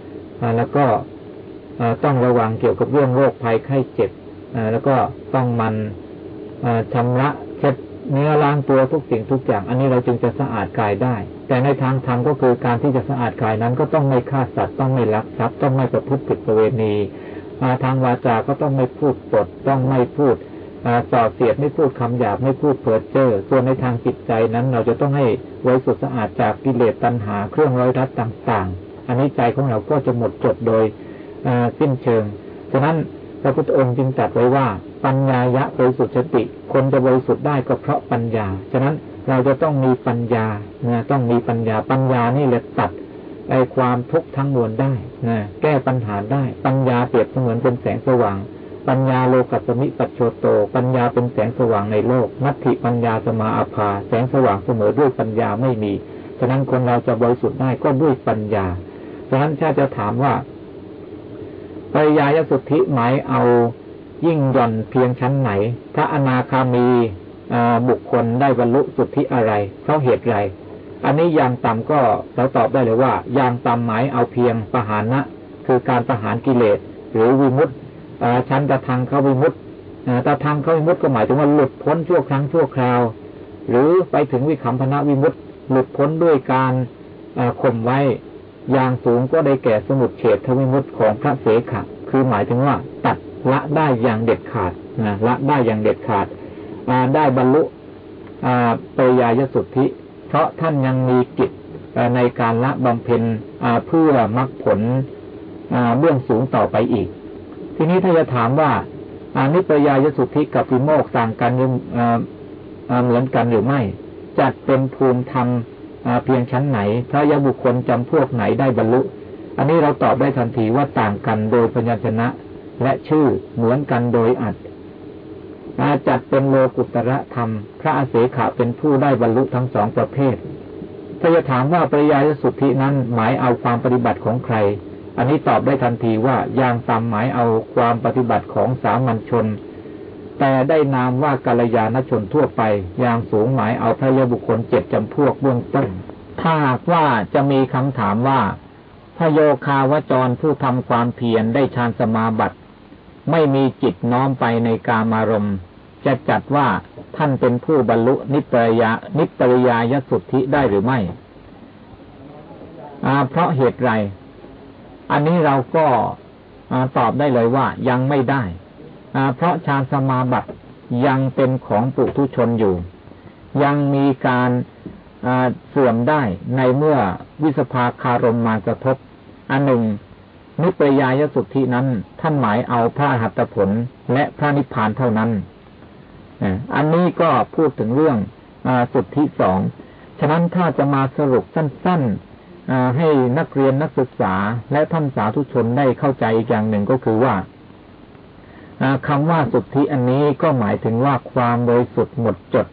ำแล้วก็ต้องระวังเกี่ยวกับเรื่องโรคภัยไข้เจ็บแล้วก็ต้องมันชำระเช็ดเนื้อล้างตัวทุกสิ่งทุกอย่าง อันนี้เราจึงจะสะอาดกายได้ แต่ในทางธรรมก็คือการที่จะสะอาดกายนั้น ก็ต้องไม่ฆ่าสัตว์ต้องไม่ลักทรัพย์ต้องไม่ประพฤติผิดประเวณีทางวาจาก็ต้องไม่พูดปดต้องไม่พูด ส่อเสียดไม่พูดคำหยาบไม่พูดเพ้อเจ้อส่วนในทางจิตใจนั้น เราจะต้องให้ไว้สุดสะอาดจากกิเลสตัณหาเครื่องร้อยรัดต่าง ๆ อันนี้ใจของเราก็จะหมดจดโดยสิ้นเชิง ฉะนั้นพระพุทธองค์จึงตรัสไว้ว่า ปัญญายะบริสุทธิ์สติ คนจะบริสุทธิ์ได้ก็เพราะปัญญา ฉะนั้นเราจะต้องมีปัญญานะต้องมีปัญญาปัญญานี่แหละตัดไอความทุกข์ทั้งมวลได้นะแก้ปัญหาได้ ปัญญาเปรียบเสมือนเป็นแสงสว่าง ปัญญาโลกัสมิปัจโชโต ปัญญาเป็นแสงสว่างในโลกนัตถิปัญญาสมาอาภา แสงสว่างเสมอด้วยปัญญาไม่มี ฉะนั้นคนเราจะบริสุทธิ์ได้ก็ด้วยปัญญา ฉะนั้นถ้าจะถามว่าปริยายสุทธิหมายเอายิ่งย่อนเพียงชั้นไหน พระอนาคามีบุคคลได้บรรลุสุทธิอะไร เพราะเหตุไร อันนี้อย่างต่ำก็เราตอบได้เลยว่า อย่างต่ำหมายเอาเพียงปหานะ คือการประหารกิเลส หรือวิมุตติ ชั้นตะทางเขาวิมุตต์ตะทางเขาวิมุตต์ก็หมายถึงว่าหลุดพ้นชั่วครั้งชั่วคราว หรือไปถึงวิคัมพนาวิมุตต์หลุดพ้นด้วยการข่มไว้อย่างสูงก็ได้แก่สมุดเฉดทวิมุตต์ของพระเสขะคือหมายถึงว่า ตัดละได้อย่างเด็ดขาดนะละได้อย่างเด็ดขาดได้บรรลุปริยายสุทธิ เพราะท่านยังมีกิจในการละบำเพ็ญเพื่อมรรคผลเบื้องสูงต่อไปอีก ทีนี้ถ้าจะถามว่าอานิปยายสุทธิกับวิโมกต่างกันหรือเหมือนกันหรือไม่จัดเป็นภูมิธรรมเพียงชั้นไหน พระยาบุคคลจำพวกไหนได้บรรลุ อันนี้เราตอบได้ทันทีว่าต่างกันโดยพยัญชนะ และชื่อเหมือนกันโดยอัดอาจัดเป็นโลกุตระธรรม พระอาเสขะเป็นผู้ได้บรรลุทั้งสองประเภท ถ้าจะถามว่าปริยายสุทธินั้นหมายเอาความปฏิบัติของใคร อันนี้ตอบได้ทันทีว่าอย่างตามหมายเอาความปฏิบัติของสามัญชน แต่ได้นามว่ากัลยาณชนทั่วไป อย่างสูงหมายเอาพระยบุคคลเจ็ดจำพวกเบื้องต้น ถ้าหากว่าจะมีคำถามว่าพระโยคาวจรผู้ทำความเพียรได้ฌานสมาบัติ ไม่มีจิตน้อมไปในกามารมณ์ จะจัดว่าท่านเป็นผู้บรรลุนิปริยานิปริยายสุทธิได้หรือไม่เพราะเหตุไร อันนี้เราก็ตอบได้เลยว่ายังไม่ได้ เพราะฌานสมาบัติยังเป็นของปุถุชนอยู่ ยังมีการเสื่อมได้ในเมื่อวิสภาคารมมากระทบ อันหนึ่งนิปรยายสุทธินั้นท่านหมายเอาพระหัตถผลและพระนิพพานเท่านั้น อันนี้ก็พูดถึงเรื่องอสุทธิสอง ฉะนั้นถ้าจะมาสรุปสั้นๆ ให้นักเรียนนักศึกษา และท่านสาธุชนได้เข้าใจอีกอย่างหนึ่งก็คือว่าคำว่าสุทธิอันนี้ก็หมายถึงว่าความบริสุทธิ์หมดจด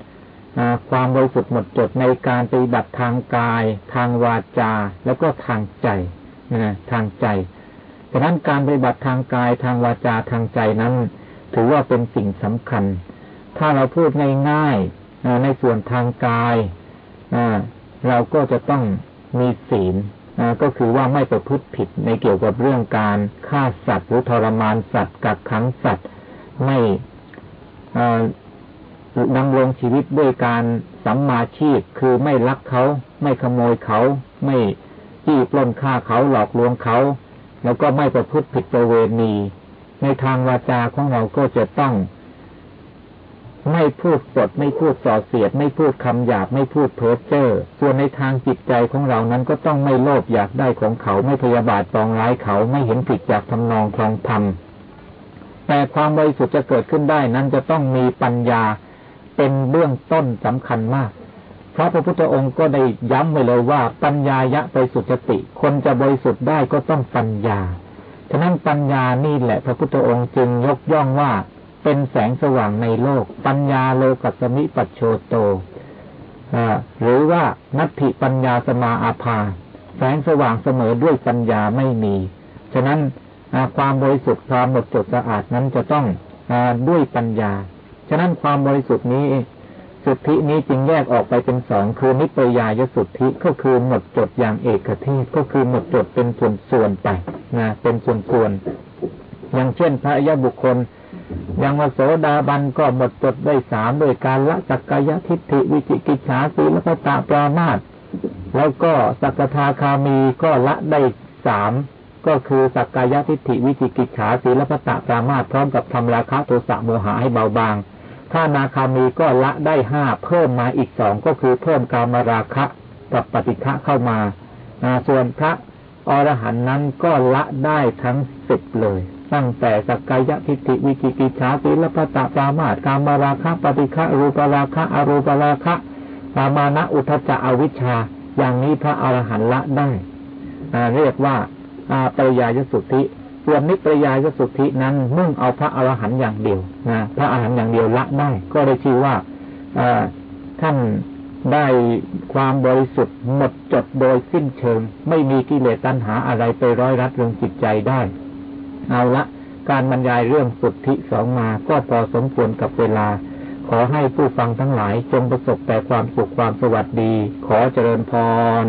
ความบริสุทธิ์หมดจดในการปฏิบัติทางกาย ทางวาจา แล้วก็ทางใจทางใจฉะนั้นการปฏิบัติทางกายทางวาจาทางใจนั้น ถือว่าเป็นสิ่งสำคัญ ถ้าเราพูดง่ายๆในส่วนทางกายเราก็จะต้อง มีศีลก็คือว่าไม่ประพฤติผิดในเกี่ยวกับเรื่องการฆ่าสัตว์หรือทรมานสัตว์กักขังสัตว์ ไม่ดำรงชีวิตด้วยการสัมมาชีพคือไม่ลักเขา ไม่ขโมยเขา ไม่จี้ปล้นฆ่าเขาหลอกลวงเขา แล้วก็ไม่ประพฤติผิดประเวณี ในทางวาจาของเราก็จะต้อง ไม่พูดสดไม่พูดส่อเสียด ไม่พูดคำหยาบไม่พูดเพ้อเจ้อส่วนในทางจิตใจของเรานั้นก็ต้องไม่โลภอยากได้ของเขาไม่พยาบาทปองร้ายเขาไม่เห็นผิดจากทำนองคลองธรรมแต่ความบริสุทธิ์จะเกิดขึ้นได้นั้นจะต้องมีปัญญาเป็นเบื้องต้นสำคัญมากพระพระพุทธองค์ก็ได้ย้ำไว้เลยว่า ปัญญายะไปสุจติ คนจะบริสุทธิ์ได้ก็ต้องปัญญา ฉะนั้นปัญญานี่แหละ พระพุทธองค์จึงยกย่องว่า เป็นแสงสว่างในโลก ปัญญาโลกัสมิปัจโชโตหรือว่านัตถิปัญญาสมาอาภา แสงสว่างเสมอด้วยปัญญาไม่มี ฉะนั้นความบริสุทธิ์ความหมดจดสะอาดนั้นจะต้องอด้วยปัญญา ฉะนั้นความบริสุทธิ์นี้สุทธินี้จึงแยกออกไปเป็นสองคือนิปยายสุทธิก็คือหมดจดอย่างเอกเทศก็คือหมดจดเป็นส่วนๆไปนะเป็นส่วนๆอย่างเช่นพระยะบุคคล ย่างว่าโสดาบันก็หมดจดได้สามโดยการละสักกายทิฏฐิวิจิกิจฉาสีละพตาปรามาตแล้วก็สักทาคามีก็ละได้สามก็คือสักกายทิฏฐิวิจิกิจฉาสีละพตาปรามาตพร้อมกับทำราคะโทสะโมหะให้เบาบาง ถ้านาคามีก็ละได้ห้าเพิ่มมาอีกสองก็คือเพิ่มกามราคะกับปฏิฆะเข้ามาส่วนพระอรหันต์นั้นก็ละได้ทั้งสิบเลย ตั้งแต่สักกายทิฏฐิวิจิกิจฉาสีลพัตตปรามาตกามราคะปฏิฆะรูปราคะอรูปราคะปามานะอุทจจะอวิชชา อย่างนี้พระอรหันต์ละได้เรียกว่าปริยายสุทธิส่วนนิปริยายสุทธินั้นมุ่งเอาพระอรหันต์อย่างเดียวนะพระอรหันต์อย่างเดียวละได้ก็ได้ชื่อว่าท่านได้ความบริสุทธิ์หมดจดโดยสิ้นเชิง ไม่มีกิเลสตัณหาอะไรไปร้อยรัดเรื่องจิตใจได้ เอาละ การบรรยายเรื่องสุทธิสองมาก็พอสมควรกับเวลา ขอให้ผู้ฟังทั้งหลายจงประสบแต่ความสุขความสวัสดี ขอเจริญพร